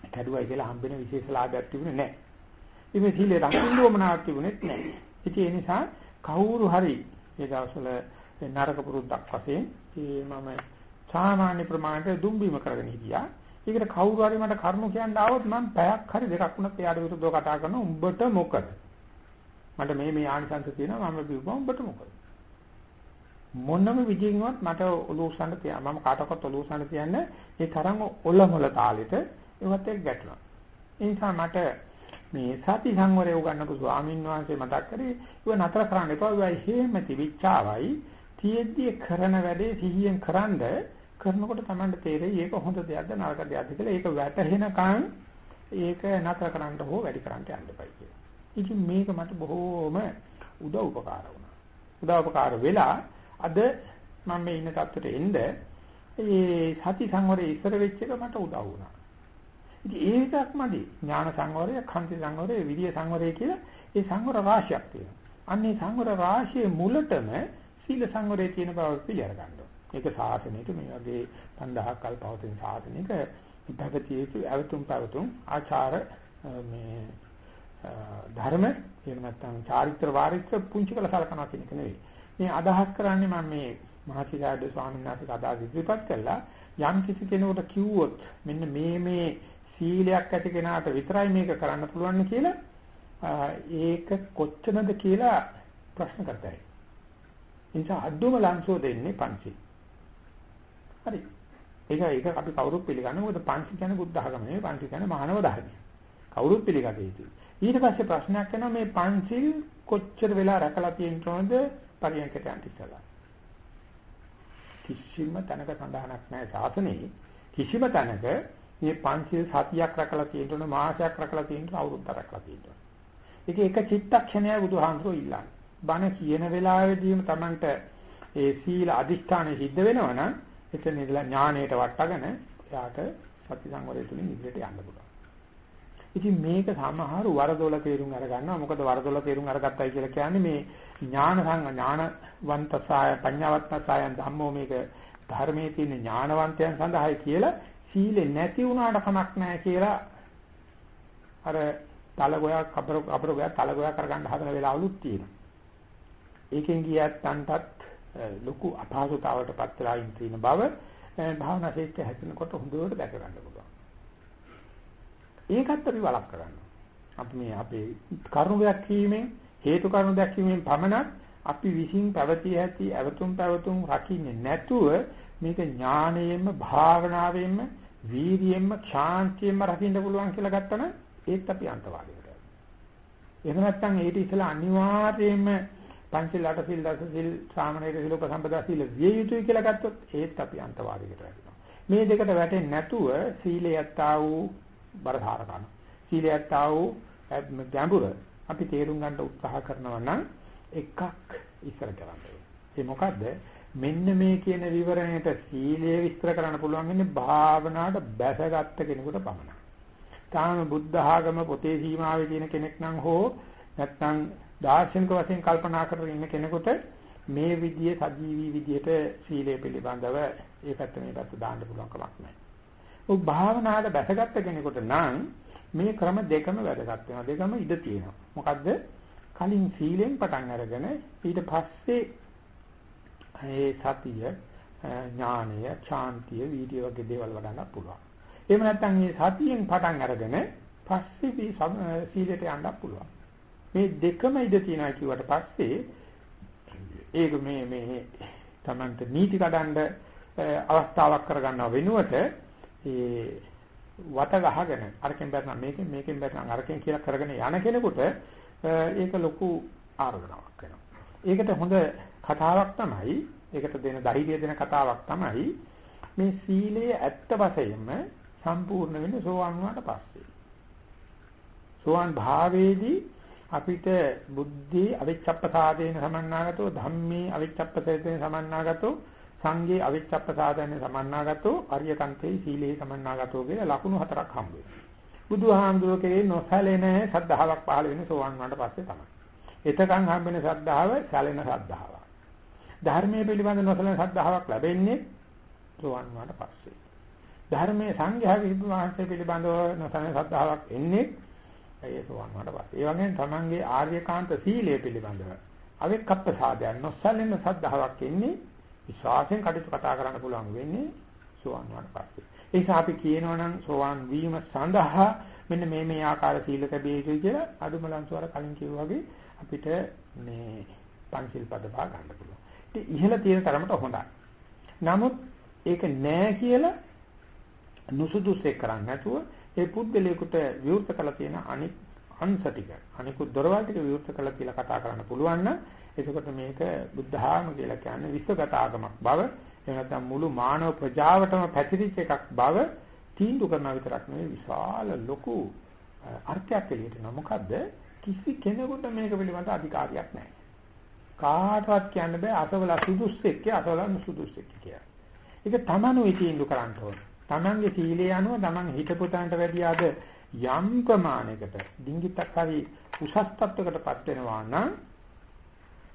කැඩුවයි කියලා හම්බෙන විශේෂ ලාභයක් තිබුණේ නෑ. ඉතින් සීලේ රකින්න උවමනාවක් තිබුණෙත් නෑ. ඉතින් ඒ නිසා කවුරු හරි ඒ දවස්වල නරක පුරුද්දක් වශයෙන් මම සාමාන්‍ය ප්‍රමාණයට දුම්බීම කරගෙන හිටියා. ඒකට කවුරු හරි මට කරුණු කියන්න ආවොත් මම පැයක් හරි දෙකක් වුණත් එයාට විරුද්ධව කතා කරනවා උඹට මොකද? මට මේ මේ ආනිසංස තියෙනවා මම බිව්වා උඹට මොකද? මොනම විදිහින්වත් මට ඔලූසන්න තිය මම කාටවත් ඔලූසන්න තියන්නේ ඒ තරම් ඔලොමල තාලෙට ඒවත් එක්ක ගැටලුවා. ඒ නිසා මට මේ සති සංවරය උගන්වපු ස්වාමීන් වහන්සේ මතක් කරේ ඉව නතර කරන්න එපා. ඒවයි හේම තිබිච්චාවයි තියෙද්දි කරන වැඩේ සිහියෙන් කරන්ද කරනකොට Tamanට තේරෙයි ඒක හොඳ දෙයක්ද නරක දෙයක්ද කියලා. ඒක වැටහෙනකන් ඒක නතර කරන්න හෝ වැඩි කරන්න යන්න එපයි කියලා. ඉතින් මේක මට බොහෝම උදව් උපකාර වුණා. උදව් උපකාර වෙලා අද මම මේ ඉන්න තත්ත්වයට එන්න ඒ සති සංවරයේ ඉස්සර වෙච්ච එක මට උදව් වුණා. ඉතින් ඒකක් මදි. ඥාන සංවරය, කන්ති සංවරය, විරිය සංවරය කියලා ඒ සංවර රාශියක් තියෙනවා. අන්නේ සංවර රාශියේ මුලටම සීල සංවරයේ තියෙන බව පිළිඅර ගන්නවා. ඒක සාසනෙට මේ වගේ 5000ක් කල් පවතින සාසනෙක පැවතිය යුතු අවතුම් පැවතුම් ආචාර මේ ධර්ම එහෙම නැත්නම් චාරිත්‍ර වාරිත්‍ර පුංචි කළ සලකනවා කියන එක නෙවෙයි. මේ අදහස් කරන්නේ මම මේ මහසිරාඩ ස්වාමීන් වහන්සේට අදහස් ඉදිරිපත් කළා යම් කිසි කෙනෙකුට කිව්වොත් මෙන්න මේ මේ සීලයක් ඇති කෙනාට විතරයි මේක කරන්න පුළුවන් කියලා ඒක කොච්චරද කියලා ප්‍රශ්න කරතයි. නිසා අද්දුම ලංසෝ දෙන්නේ පන්සි. හරි. ඒක ඒක අපි කවුරුත් පිළිගන්නේ මොකද පන්සි කියන්නේ බුද්ධ ධර්ම නෙවෙයි පන්සි කියන්නේ මානව ධර්මය. කවුරුත් පිළිගත යුතුයි. ඊට පස්සේ ප්‍රශ්නයක් එනවා මේ පන්සිල් කොච්චර වෙලා රැකලා තියෙනවද පරියන්කට යන්න ඉස්සලා. කිසිම තැනක සඳහනක් නැහැ සාසනයේ කිසිම තැනක මේ පන්සිල් සතියක් රැකලා තියෙනවද මාසයක් රැකලා තියෙනවද අවුරුද්දක් රැකලා තියෙනවද. ඒක එක චිත්තක්ෂණයයි බුදුහාමුදුරුවෝ ඉල්ලන්නේ. බණ කියන වෙලාවෙදීම Tamanට ඒ සීල අදිෂ්ඨානෙ සිද්ධ වෙනවනම් එතන ඉඳලා ඥාණයට වටගෙන එයාට සති සංවරය තුලින් ඉදිරියට යන්න පුළුවන්. ඉතින් මේක සමහරු වරදොල තේරුම් අරගන්නවා. මොකද වරදොල තේරුම් අරගත්තයි කියලා කියන්නේ මේ ඥාන සං ඥානවන්තසාය පඤ්ඤාවත්නසායන් ධම්මෝ මේක ධර්මයේ තියෙන ඥානවන්තයන් සඳහායි කියලා සීලෙ නැති වුණාට කමක් නැහැ කියලා අර තලගොයක් අපර අපර ගොයක් තලගොයක් කරගන්න හදන වෙලාවලුත් තියෙනවා. ඒකෙන් ගියත් අන්ටත් ලොකු අපහසුතාවකට පත් වෙලා ඉන්න බව භාවනා ශේෂ්ඨ හැදෙනකොට හොඳට දැක ගන්න පුළුවන්. ඒකත් අපි වළක් කරනවා. අපි මේ අපේ කරුණු දැක්වීමෙන් හේතු කරුණු දැක්වීමෙන් පමණක් අපි විසින් පැවතිය ඇති අවතුම් පැවතුම් රකින්නේ නැතුව මේක ඥාණයෙන්ම භාවනාවෙන්ම වීර්යයෙන්ම ශාන්තියෙන්ම රකින්න පුළුවන් කියලා ගත්තම ඒත් අපි අන්තවාදයකට. එහෙම නැත්නම් ඊට ඉස්සලා අනිවාර්යයෙන්ම පංචිල් අටසිල් දසසිල් සාමනීර සිල් උපසම්පදා සීල විය යුතුයි කියලා ගත්තොත් ඒත් අපි අන්තවාදයකට වැටෙනවා. මේ දෙකට වැටෙන්නේ නැතුව සීලයට ආ වූ බරධාර කරන. සීලයට ආ වූ ගැඹුර අපි තේරුම් ගන්න උත්සාහ කරනවා නම් එකක් ඉස්සර කරන්න ඒ මොකද්ද? මෙන්න මේ කියන විවරණයට සීලය විස්තර කරන්න පුළුවන් ඉන්නේ භාවනාවට බැසගත්ත කෙනෙකුට පමණයි. තාම බුද්ධ ආගම පොතේ සීමාවේ තියෙන කෙනෙක් නම් හෝ නැත්නම් දාර්ශනික වශයෙන් කල්පනා කරගෙන ඉන්න කෙනෙකුට මේ විදිහේ සජීවී විදිහට සීලය පිළිබඳව ඒ පැත්ත මේ පැත්ත දාන්න පුළුවන් කමක් නැහැ. ඔය භාවනාවට බැසගත්ත කෙනෙකුට නම් මේ ක්‍රම දෙකම වැදගත් වෙනවා. දෙකම ඉඩ තියෙනවා. මොකද්ද? කලින් සීලෙන් පටන් අරගෙන ඊට පස්සේ ඒ සතිය, ඥානය, ශාන්තිය, වීර්ය වගේ දේවල් වඩන්න පුළුවන්. එහෙම නැත්නම් මේ සතියෙන් පටන් අරගෙන පස්සේ සීලයට යන්න පුළුවන්. මේ දෙකම ඉඳ තියනවා කිව්වට පස්සේ ඒක මේ මේ Tamanට නීති කඩන්න අවස්ථාවක් කරගන්නව වෙනුවට ඒ වත ගහගෙන අරකින් බැලන මේකෙන් මේකෙන් බැලන අරකින් කියලා කරගෙන යන කෙනෙකුට ඒක ලොකු ආරෝපණයක් වෙනවා. ඒකට හොඳ කතාවක් තමයි ඒකට දෙන ධෛර්යය දෙන කතාවක් තමයි මේ සීලයේ ඇත්ත වශයෙන්ම සම්පූර්ණ වෙන්නේ සෝවාන් වුණාට පස්සේ. සෝවාන් භාවයේදී අපිට බුද්ධි අවිච්ඡප්පසාදේන සමන්නාගතෝ ධම්මේ අවිච්ඡප්පසේතේන සමන්නාගතෝ සංඝේ අවිච්ඡප්පසාදේන සමන්නාගතෝ අරියකන්තේ සීලේ සමන්නාගතෝ කියලා ලකුණු හතරක් හම්බ වෙනවා. බුදුහාමුදුරුවෝ කෙරේ නොසැලෙන සද්ධාාවක් පහළ වෙන සෝවන් වුණාට පස්සේ තමයි. එතකන් හම්බෙන ශ්‍රද්ධාව සැලෙන ශ්‍රද්ධාවක්. ධර්මයේ පිළිබඳ නොසලෙන ශ්‍රද්ධාවක් ලැබෙන්නේ සෝවන් වුණාට පස්සේ. ධර්මයේ සංඝයා විද්වාංශය පිළිබඳව නොසලෙන ශ්‍රද්ධාවක් එන්නේ ඒ සෝවන් වුණාට පස්සේ. ඒ වගේම තමන්ගේ ආර්යකාන්ත සීලය පිළිබඳව අවෙක්කප්පසාදයන් නොසලෙන ශ්‍රද්ධාවක් එන්නේ විශ්වාසයෙන් කටයුතු කතා කරන්න පුළුවන් වෙන්නේ සෝවන් වුණාට පස්සේ. ඒ නිසා අපි කියනවා නම් සෝවන් වීම සඳහා මෙන්න මේ මේ ආකාර සීලක බේසුයි කියලා අදුමලන්සුවර කලින් කිව්වා වගේ අපිට මේ පංචිල් පද පහ ගන්න පුළුවන්. ඉතින් ඉහළ තියෙන තරමට හොඳයි. නමුත් ඒක නෑ කියලා නුසුදුසුෙක් කරන්නේ නැතුව ඒ පුද්ගලයාට විවෘත කළ තියෙන අනිත් අංශ ටික අනිකුත් දොරවල් ටික විවෘත කළ කියලා කතා කරන්න පුළුවන් නම් එතකොට මේක බුද්ධාගම කියලා කියන්නේ විශ්වගත ආගමක් බව එහෙම නැත්නම් මුළු මානව ප්‍රජාවටම පැතිරිච්ච එකක් බව තීන්දුව කරන විතරක් නෙවෙයි විශාල ලොකු අර්ථයක් එළියට එනවා. මොකද්ද? කිසි කෙනෙකුට මේක පිළිබඳ අධිකාරියක් නැහැ. කාටවත් කියන්න බෑ අසවල සුදුස්සෙක් අසවල නුසුදුස්සෙක් කියලා. ඒක තමනුයි තීන්දුව කරන්න ඕනේ. තමන්ගේ සීලය අනුව තමන් හිතපු තැනට වැඩිය අද යම් ප්‍රමාණයකට ඩිංගිත්තක් හරි උසස් තත්වයකටපත් වෙනවා නම්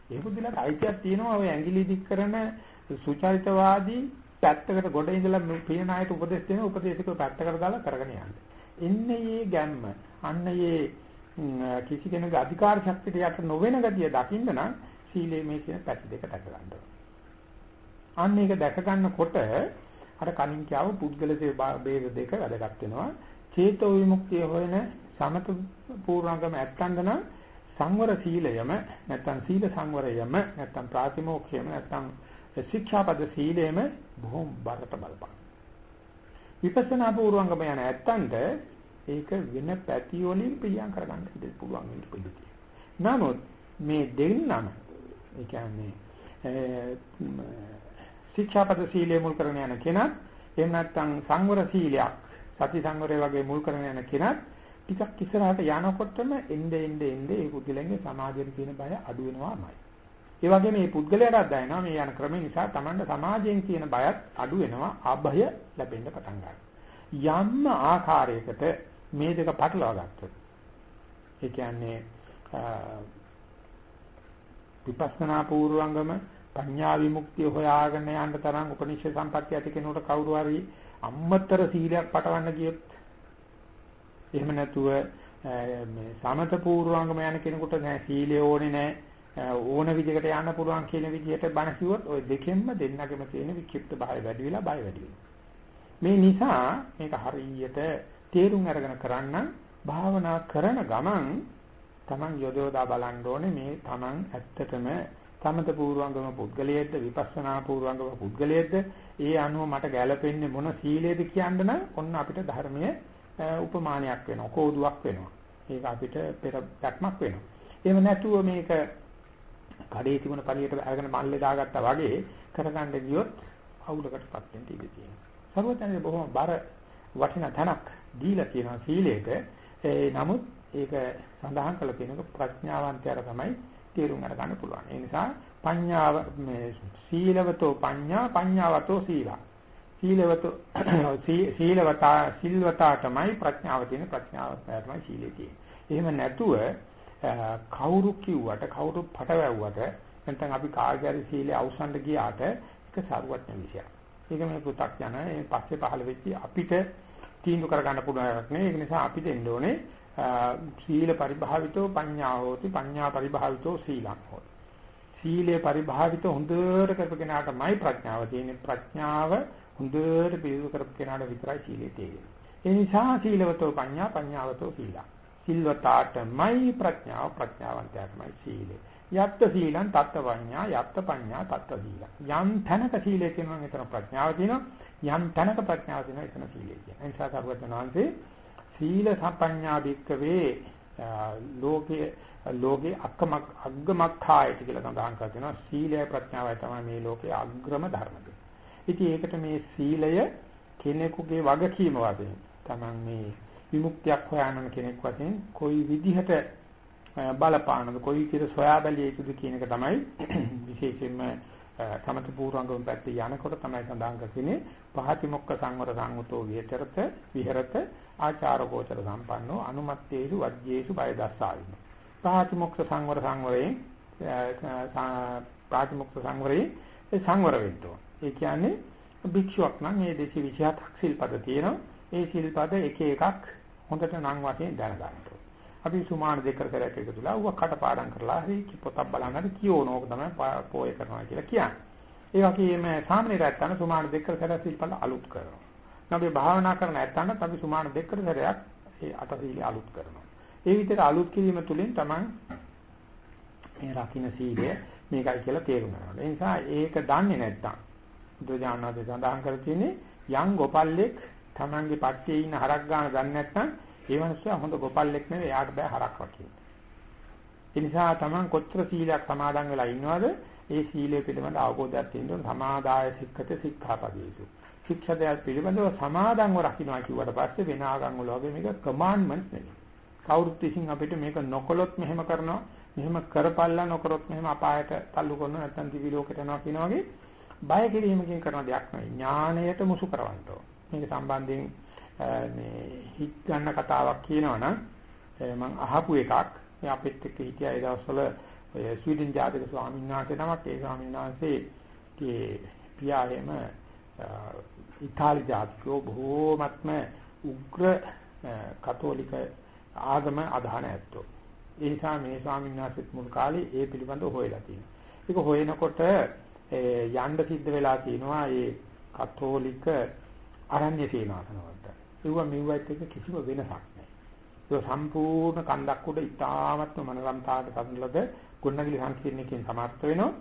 ඒ බුද්ධිලට අයිතියක් තියෙනවා ඔය ඇඟිලි දික් කරන සුචරිතවාදී පැත්තකට ගොඩ ඉඳලා පියන අයට උපදෙස් දෙන උපදේශක පැත්තකට දාලා කරගෙන යන්න. එන්නේ මේ ගැම්ම අන්න මේ කිසි කෙනෙකුගේ අධිකාර ශක්තියට යට නොවන ගතිය දකින්න නම් සීලයේ මේ කියන පැති දෙක දැක ගන්න ඕනේ. අන්න ඒක දැක ගන්නකොට අර කලින් කියව පුද්ගලසේ ભેද දෙක වැදගත් වෙනවා. චේතෝ විමුක්තිය හොයන සමත පූර්වංගම ඇත්තන්ද නම් සංවර සීලයම නැත්නම් සීල සංවරයම නැත්නම් ප්‍රාතිමෝක්ෂයම නැත්නම් ශික්ෂාපද සීලයම බොහොම බරට බලපං. විපස්සනා පූර්වංගම යන ඇත්තන්ට ඒක වෙන පැති වලින් පිළියම් කරගන්න ඉඩ පුළුවන් වෙන්න පුළුවන්. නමුත් මේ දෙන්නම ඒ කියන්නේ ශික්ෂාපද සීලය මුල් කරගෙන යන කෙනත් එහෙම නැත්නම් සංවර සීලයක් සති සංවරය වගේ මුල් කරගෙන යන කෙනත් ටිකක් ඉස්සරහට යනකොටම එnde එnde එnde ඒ පුද්ගලයන්ගේ සමාජයේ තියෙන බය අඩු වෙනවාමයි. ඒ වගේම මේ පුද්ගලයාටත් දැනෙනවා මේ යන ක්‍රම නිසා Tamanට සමාජයෙන් තියෙන බයත් අඩු වෙනවා අභය ලැබෙන්න පටන් ගන්නවා. යම් ආකාරයකට මේ දෙක පටලවා ගත්තොත් ඒ කියන්නේ විපස්සනා පූර්වංගම පඤ්ඤා විමුක්තිය හොයාගෙන යන්න තරම් උපනිෂේ සම්පත්‍ය ඇති කෙනෙකුට කවුරු හරි අම්මතර සීලයක් පටවන්න ගියොත් එහෙම නැතුව මේ සමත පූර්වංගම යන කෙනෙකුට නෑ සීලය ඕනේ නෑ. ඕන විදිහකට යන්න පුළුවන් කියන විදිහට බණ කිව්වොත් ওই දෙකෙන්ම දෙන්නගෙම තියෙන වික්ෂිප්ත භාවය වැඩි වෙලා බය වැඩි මේ නිසා මේක හරියට තේරුම් අරගෙන කරන්න භාවනා කරන ගමන් Taman යොදවලා බලන්න ඕනේ මේ Taman ඇත්තටම සමත පූර්වංගම පුද්ගලයේද විපස්සනා පූර්වංගම පුද්ගලයේද ඒ අනුව මට ගැළපෙන්නේ මොන සීලයේද කියන්න නම් ඔන්න අපිට ධර්මයේ උපමානයක් වෙනවා කෝදුවක් වෙනවා ඒක අපිට පෙර දැක්මක් වෙනවා එහෙම නැතුව මේක කඩේ තිබුණ පළියට අරගෙන මල්ලේ දාගත්තා වගේ කරගන්න ගියොත් අවුලකටපත් වෙන්න ඉඩ තියෙනවා. සර්වඥයන් බොහොම බර වටිනා තනක් දීලා තියෙනවා සීලයට. ඒ නමුත් ඒක සඳහන් කළ තියෙනක ප්‍රඥාවන්තයර තමයි තේරුම් අරගන්න පුළුවන්. ඒ නිසා පඤ්ඤාව මේ සීලවතෝ පඤ්ඤා පඤ්ඤාවතෝ සීලා. සීලවතෝ සීලවතා සිල්වතා තමයි ප්‍රඥාව තියෙන ප්‍රඥාව තමයි සීලේ තියෙන්නේ. එහෙම නැතුව කවුරු කිව්වට කවුරු පටවැව්වට නැත්නම් අපි කාර්යකාරී සීලේ අවසන්ට ගියාට ඒක සරුවත්න විෂයක්. ඒක මේ පු탁 යන මේ පස්සේ පහළ වෙච්ච අපිට තීන්දුව කරගන්න පුළුවන් එකක් නෙවෙයි. ඒක නිසා අපි දෙන්න ඕනේ සීල පරිභාවිතෝ පඤ්ඤා හෝති පඤ්ඤා පරිභාවිතෝ සීලං හෝති. සීලේ පරිභාවිත හොඳට කරපගෙනාටමයි ප්‍රඥාව තියෙන්නේ. ප්‍රඥාව හොඳට පිළිවෙල කරපගෙනාට විතරයි සීලේ තියෙන්නේ. ඒ නිසා සීලවතෝ පඤ්ඤා පඤ්ඤාවතෝ සීලං. සිල්වතාටමයි ප්‍රඥාව ප්‍රඥාවන්තයාටමයි සීලය. යත්ත සීලං තත්ත පඤ්ඤා යත්ත පඤ්ඤා තත්ත සීලං. යම් තැනක සීලය කියනවා නම් එතන ප්‍රඥාව තියෙනවා යම් තැනක ප්‍රඥාව තියෙනවා එතන සීලය කියනවා. ඒ නිසා සර්වඥාන්සේ සීල සම්පඤ්ඤා භික්කවේ ලෝකයේ ලෝකේ අක්කමක් අග්ගමක්ඛායති කියලා සඳහන් කරනවා. සීලය ප්‍රඥාවයි තමයි මේ ලෝකයේ අග්‍රම ධර්ම. ඉතින් ඒකට මේ සීලය කෙනෙකුගේ වගකීම වශයෙන් තමන් මේ විමුක්තියක් හොයන කෙනෙක් වශයෙන් කොයි විදිහට බලපානද කොයි විදිහට සොයා බැලිය යුතුද කියන එක තමයි විශේෂයෙන්ම සමත පූර්වංගම පැත්තේ යනකොට තමයි සඳහන් කරන්නේ පහතිමොක්ක සංවර සංගතෝ විහෙතරත විහෙරත ආචාර ගෝචර සම්පන්නෝ අනුමත්තේසු වජ්ජේසු බය දස්සාවින ප්‍රාතිමොක්ඛ සංවර සංවරයෙන් ප්‍රාතිමොක්ඛ සංවරයෙන් සංවර වෙන්න ඕන. ඒ කියන්නේ භික්ෂුවක් නම් මේ 227ක් සිල්පද තියෙනවා. ඒ සිල්පද එක එකක් හොඳට නම් වශයෙන් දැනගන්න අපි සුමාන දෙකකට කරක් එකතුලා ඌව කටපාඩම් කරලා හරි පොතක් බලන්න හරි කියෝනෝක තමයි පෝය කරනවා කියලා කියන්නේ. ඒ වගේම සාමාන්‍ය රැත්තන සුමාන දෙකකට කරක් සිල්පද අලුත් කරනවා. අපි භාවනා කරන ඇත්තන්ට අපි සුමාන දෙකකට කරයක් ඒ අටසීල අලුත් කරනවා. ඒ විදිහට අලුත් කිරීම තුළින් තමයි මේ රකින්න සීලය මේකයි කියලා තේරුම් ගන්නවා. ඒ නිසා ඒක දන්නේ නැත්තම් බුදුජානනාද සඳහන් කර තියෙන්නේ යම් ගොපල්ලෙක් Tamange පත්තේ ඉන්න හරක් ගන්න දන්නේ නැත්නම් ඒ මනුස්සයා හොඳ ගොපල්ලෙක් නෙවෙයි එයාට බෑ හරක් රකින්න. ඒ නිසා Taman කොච්චර සීලයක් සමාදන් වෙලා ඉන්නවද ඒ සීලය පිළිබඳ අවබෝධයක් තියෙන්න සමාදාය සික්කත සික්ඛාපදේසු. ශික්ෂාදයක් පිළිබඳව සමාදන්ව රකින්නවා කිව්වට පස්සේ වෙන ආගම් වල වගේ මේක කමාන්ඩ්මන්ට් නෙවෙයි. කවුරුත් විසින් අපිට මේක නොකළොත් මෙහෙම කරනවා මෙහෙම කරපල්ලා නොකරොත් මෙහෙම අපායට තල්ලු කරනවා නැත්නම් දිවි ලෝකෙට යනවා කියන වගේ බය කිරීමකින් කරන දෙයක් නෙවෙයි. ඥාණයට මුසු කරවන්න ඕන. මේක සම්බන්ධයෙන් මේ හිත් ගන්න කතාවක් කියනවනම් මම අහපු එකක් මේ අපිත් එක්ක හිටියා ඒ දවස්වල ඔය ස්වීඩන් ජාතික ස්වාමීන් වහන්සේ නමක් ඒ ස්වාමීන් වහන්සේගේ පියාගෙම ඉතාලි ජාතිකෝ බොහෝමත්ම උග්‍ර කතෝලික ආගම අදහන ඇත්තෝ. ඒ නිසා මේ ස්වාමීන් වහන්සේත් මුල් කාලේ ඒ පිළිබඳව හොයලා තියෙනවා. ඒක හොයනකොට යන්න සිද්ධ වෙලා තියෙනවා මේ කතෝලික අරණ්‍ය සේනාසන වලට. ඒව මෙව්වත් එක කිසිම වෙනසක් නැහැ. ඒක සම්පූර්ණ කන්දක් උඩ ඉතාමත්ම මනරම්තාවට සම්ලද ගුණගලි සංකීර්ණකෙන් සමර්ථ වෙනවා.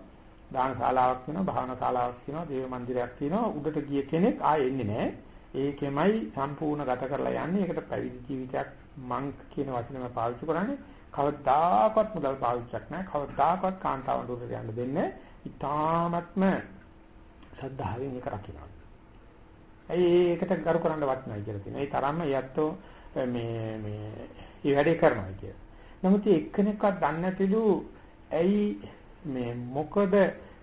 දාන ශාලාවක් තියෙනවා, භාවනා ශාලාවක් තියෙනවා, දේව මන්දිරයක් තියෙනවා. උඩට ගිය කෙනෙක් ආයෙ එන්නේ නැහැ. ඒකෙමයි සම්පූර්ණ ගත කරලා යන්නේ. ඒකට පැවිදි ජීවිතයක් මං කියන වචනම පාවිච්චි කරන්නේ. කවදාකවත් මුදල් පාවිච්චියක් නැහැ. කවදාකවත් කාන්තාවන් දුරට යන්න දෙන්නේ. ඉතාමත්ම ශ්‍රද්ධාවෙන් ඒක රකින්නවා. ඇයි ඒකට ගරු කරන්න වටිනයි කියලා තියෙනවා. ඒ තරම්ම යැත්තෝ මේ මේ මේ වැඩේ කරනවා කියලා. නමුත් එක්කෙනෙක්වත් දන්නේ නැතිලු ඇයි මේ මොකද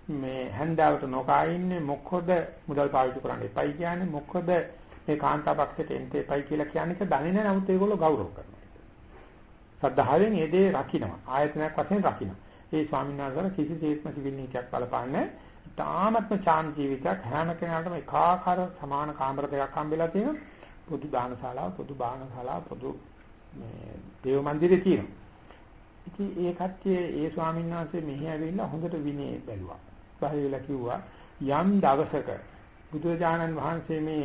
මේ හැන්දාවට නොකා ඉන්නේ මොකද මුදල් පාවිච්චි කරන්න එපයි කියන්නේ මොකද මේ කාන්තාපක්ෂයට එන්න එපයි කියලා කියන්නේ දන්නේ නැහැ නමුත් ඒගොල්ලෝ ගෞරව කරනවා. සද්ධාවෙන් ඒ දේ රකින්නවා. ආයතනයක් වශයෙන් රකින්නවා. ඒ ස්වාමීන් වහන්සේලා කිසිසේත්ම සිවිල් නීතියක් බලපාන්නේ තාමත්ම චාන් ජීවිතයක් හැම කෙනාටම එකාකාර සමාන කාමර දෙකක් හම්බෙලා තියෙනවා. පොදු දානශාලාව, පොදු බාහනශාලාව, පොදු මේ දේව මන්දිරේ තියෙනවා. ඉතින් ඒ කට්ටිය ඒ ස්වාමීන් වහන්සේ මෙහි ඇවිල්ලා හොඳට විනය බැලුවා. පහලලා කිව්වා යම් දවසක බුදුරජාණන් වහන්සේ මේ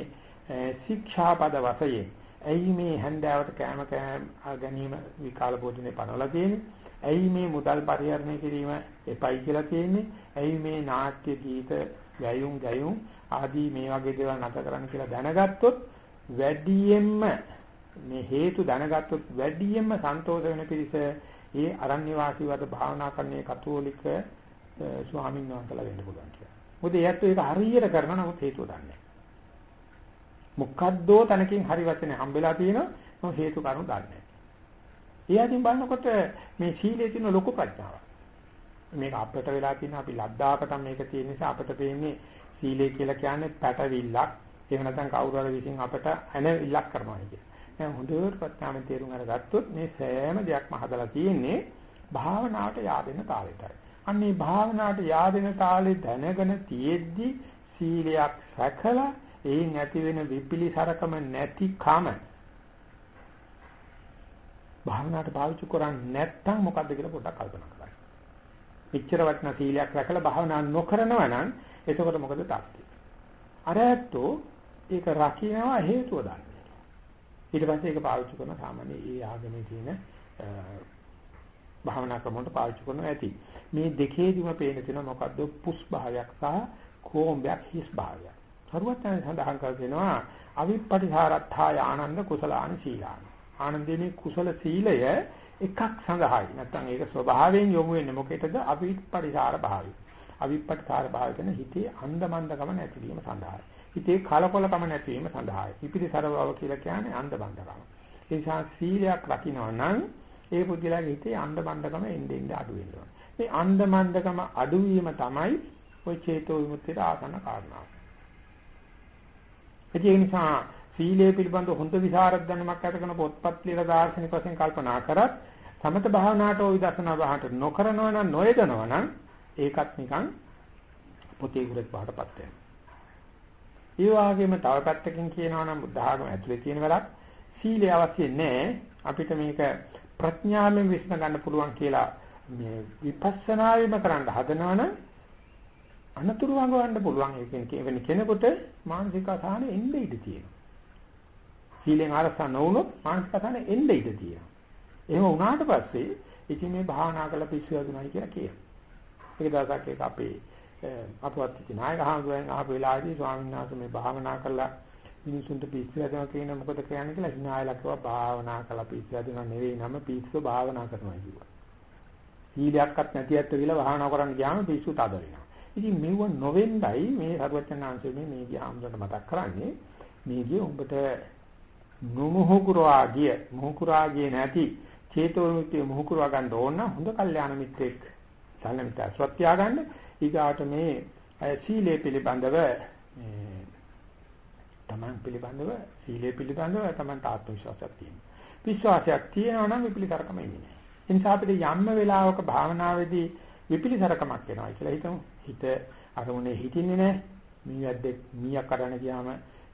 ශික්ෂාපද වශයෙන් ඇයි මේ හැන්දාවට කෑම කෑම ගැනීම විකාල භෝජනේ පනවලා තියෙන්නේ? ඇයි මේ මුදල් පරිහරණය කිරීම එපයි කියලා තියෙන්නේ? ඇයි මේ නාට්‍ය ගීත ගැයුම් ගැයුම් ආදී මේ වගේ දේවල් නැත කරන්න කියලා දැනගත්තොත් වැඩියෙන්ම මේ හේතු දැනගත්තොත් වැඩියෙන්ම සන්තෝෂ වෙන පිරිස ඒ අරණ්‍ය වාසීවද භාවනා කරන්නේ කතෝලික ස්වාමීන් වහන්සේලා වෙන්න පුළුවන් කියලා. මොකද ඒත් ඒක හරියට කරනවා නමුත් හේතුව දන්නේ නැහැ. මොකද්දෝ තනකින් හරි වචනේ හම්බෙලා තියෙනවා නමුත් හේතු කරුණු දන්නේ නැහැ. ඊයකින් බලනකොට මේ සීලේ තියෙන ලොකු ප්‍රඥාවක්. මේක අපිට වෙලා තියෙන අපි ලද්දාකට මේක තියෙන නිසා අපිට පේන්නේ සීලය කියලා කියන්නේ පැටවිල්ලක්. එහෙම නැත්නම් කවුරු හරි විසින් අපට ඇනවිල්ලක් කරනවා කියන්නේ. දැන් හොඳට ප්‍රත්‍යාවෙන් තේරුම් අරගත්තොත් මේ සෑම දෙයක්ම හදලා තියෙන්නේ භාවනාවට yaadෙන තාලෙටයි. අන්න මේ භාවනාවට yaadෙන තාලේ දැනගෙන තියෙද්දි සීලයක් රැකලා එයින් ඇති වෙන විපිලිසරකම නැතිකම භාවනාවට පාවිච්චි කරන්නේ නැත්නම් මොකද්ද කියලා පොඩ්ඩක් කල්පනා කරන්න. මෙච්චර වටිනා සීලයක් රැකලා භාවනා නොකරනවා නම් එතකොට මොකද තාක්ෂි? අර ඇත්තෝ ඒක රකින්නවා හේතුව දන්නේ. ඊට පස්සේ ඒක පාවිච්චි කරන සාමාන්‍ය ඒ ආගමේ තියෙන භාවනා ක්‍රමවලට පාවිච්චි කරනවා ඇති. මේ දෙකේදීම පේන තියෙන මොකද්ද පුස් භාවයක් සහ කෝම්බයක් හිස් භාවයක්. සරුවත් සඳහන් කර දෙනවා අවිපටිසාරත්ථාය ආනන්ද කුසලාන සීලාන. ආනන්දේ කුසල සීලය එකක් සඳහායි. නැත්නම් ඒක ස්වභාවයෙන් යොමු වෙන්නේ මොකේද? අවිපටිසාර භාවය. අවිපටිසාර භාවය කියන හිතේ අන්දමන්දකම නැතිවීම සඳහායි. හිතේ කලකොලකම නැතිවීම සඳහායි. විපිරිසර බව කියලා කියන්නේ අන්දමන්දකම. ඒ නිසා සීලයක් රකින්න නම් ඒ පුද්ගලයාගේ හිතේ අන්දමන්දකම එන්නේ එන්නේ අඩු වෙනවා. මේ අන්දමන්දකම අඩුවීම තමයි ඔය චේතෝ විමුක්තියට ආසන්න කාරණාව. ඒ නිසා සීලය පිළිබඳ හොඳ විසරද දැනුමක් ඇති කරන පොත්පත් ලියලා දාර්ශනික වශයෙන් කල්පනා කරත් සමත භාවනාවට ওই විදර්ශනා භාවනාවට නොකරනවා නම් නොයදනවා නම් ඒකත් නිකන් පොතේ උරක් බාටපත් වෙනවා. ඒ වගේම තව පැත්තකින් කියනවා නම් බුද්ධ ආගම ඇතුලේ තියෙන වැඩක් සීලය අවශ්‍ය නැහැ. අපිට මේක ප්‍රඥාවෙන් විශ්න ගන්න පුළුවන් කියලා මේ විපස්සනාවෙම කරන්න හදනවනම් අනතුරු වගවන්න පුළුවන් ඒකෙන් කෙනෙකුට මානසික අසහන එන්නේ ඉඳී තියෙනවා. සීලෙන් ආරසා නොවුනොත් මානසික අසහන එන්නේ ඉඳී තියෙනවා. එහෙම වුණාට පස්සේ ඉතින් මේ භාවනා කළ පිස්සු වදුනායි කියලා කියනවා. ඒක දවසක් ඒක අපේ අපවත් නායක හාමුදුරන් ආපු වෙලාවේදී ස්වාමීන් වහන්සේ මේ භාවනා කළා මිනිසුන්ට පිස්සු වැදෙනවා කියන මොකද කියන්නේ කියලා හිනායලා කිව්වා භාවනා කළා පිස්සු වැදෙනවා නෙවෙයි නම පිස්සු භාවනා කරනවා කිව්වා. සීලයක්වත් නැති ඇත්ත කියලා භාවනා කරන්න ගියාම පිස්සු තද වෙනවා. ඉතින් මෙව නොවෙන්නයි මේ සරුවචනාංශයේ මේ මේ ගියාම්සට මතක් කරන්නේ මේ ගිය උඹට නොමුහුකුරාගිය මුහුකුරාගිය නැති චේතෝ විමුක්තිය මුහුකුරවා ගන්න ඕන හොඳ කල්යාණ මිත්‍රෙක් සල්ල මිත්‍රස්වත් තියාගන්න ඊගාට මේ සීලය පිළිබඳව මේ තමන් පිළිබඳව සීලය පිළිබඳව තමන් ආත්ම විශ්වාසයක් තියෙනවා. විශ්වාසයක් තියෙනවා නම් විපිලිතරකම එන්නේ නැහැ. ඒ නිසා අපිට යම්ම වෙලාවක භාවනාවේදී විපිලිතරකමක් වෙනවා කියලා හිතමු. හිත අරමුණේ හිටින්නේ නැහැ. මීයද්දෙක් මීයක් අරගෙන ගියාම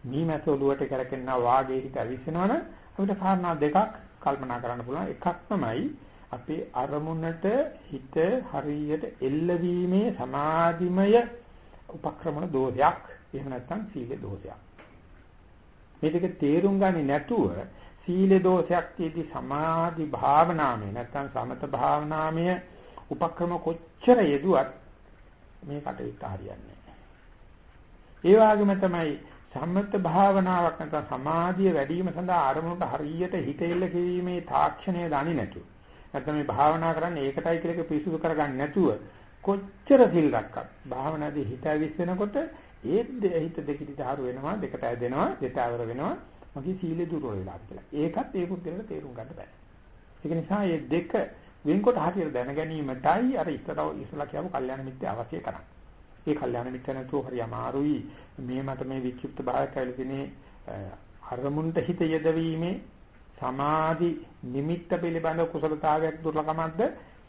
මී මැස ඔලුවට කරකෙනා වාගේ හිත අවිස්සනවනම් අපිට කාරණා දෙකක් කල්පනා කරන්න පුළුවන්. එකක් තමයි අපේ අරමුණට හිත හරියට එල්ලවීමේ සමාධිමය උපක්‍රමන දෝෂයක්. එහෙම නැත්නම් සීල දෝෂයක්. මේ දෙක තේරුම් ගන්නේ නැතුව සීල දෝෂයක් තියදී සමාධි භාවනාමය නැත්නම් සමත භාවනාමය උපක්‍රම කොච්චර යෙදුවත් මේ කටයුත්ත හරියන්නේ නැහැ. ඒ වගේම තමයි සම්මත භාවනාවක් නැත්නම් සමාධිය වැඩි වීම සඳහා ආරමුණට හරියට හිත එල්ල කිරීමේ තාක්ෂණය දන්නේ නැතුව නැත්නම් මේ භාවනා කරන්නේ ඒකටයි කියලා පිරිසුදු කරගන්න නැතුව කොච්චර සිල් රැක්කත් භාවනාදී හිත ඇවිස්සෙනකොට ඒත් හිත දෙකිට ධාරු වෙනවා දෙකට ඇදෙනවා දෙතවර වෙනවා මගේ සීලේ දුර්වල වෙලා කියලා. ඒකත් ඒ පුද්ගලට තේරුම් ගන්න බෑ. ඒක නිසා මේ දෙක වෙන්කොට හරියට දැන ගැනීමටයි අර ඉස්සරව ඉස්සලා කියපු කල්යාණ මිත්‍ය අවශ්‍ය කරන්නේ. ඒ කල්යාණ මිත්‍ය නැතුව හරි අමාරුයි මේ මට මේ විචිප්ත භාවයක් ඇවිදිනේ අරමුණට හිත යදවීමේ සමාධි නිමිත්ත පිළිබඳ කුසලතාවයක් දුර්ලභමත්ද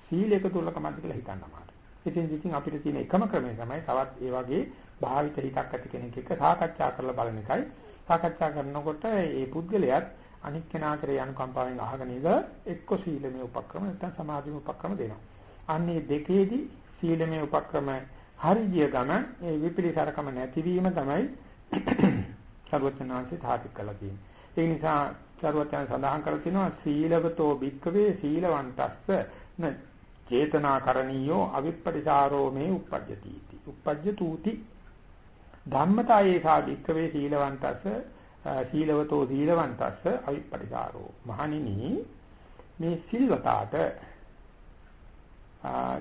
සීලයක දුර්ලභමත්ද කියලා හිතන්න අමාරුයි. ඉතින් ඉතින් අපිට තියෙන එකම ක්‍රමය තමයි තවත් ඒ වගේ භාවිත හිතක් ඇති කෙනෙක් එක්ක සාකච්ඡා කරලා බලන එකයි. සාකච්ඡා කරනකොට ඒ පුද්ගලයාත් අනික් කෙනා කරේ අනුකම්පාවෙන් අහගෙන ඉඳ එක්ක සීලමය උපක්‍රම නැත්නම් සමාධිමය උපක්‍රම දෙනවා. අන්නේ දෙකේදී සීලමය උපක්‍රම හරිය ගමන් ඒ විපිලිසරකම නැතිවීම තමයි සර්වඥාන්සේ තාපික කළා තියෙන්නේ. ඒ නිසා සර්වඥයන් සඳහන් කරලා තිනවා සීලවතෝ භික්කවේ සීලවන්තස්ස න චේතනාකරණීයෝ අවිප්පටිසාරෝ මේ uppajjati. uppajjatuti ධම්මතායේ සා භික්කවේ සීලවන්තස්ස සීලවතෝ සීලවන්තස්ස අවිප්පටිසාරෝ. මහණෙනි මේ සිල්වතාට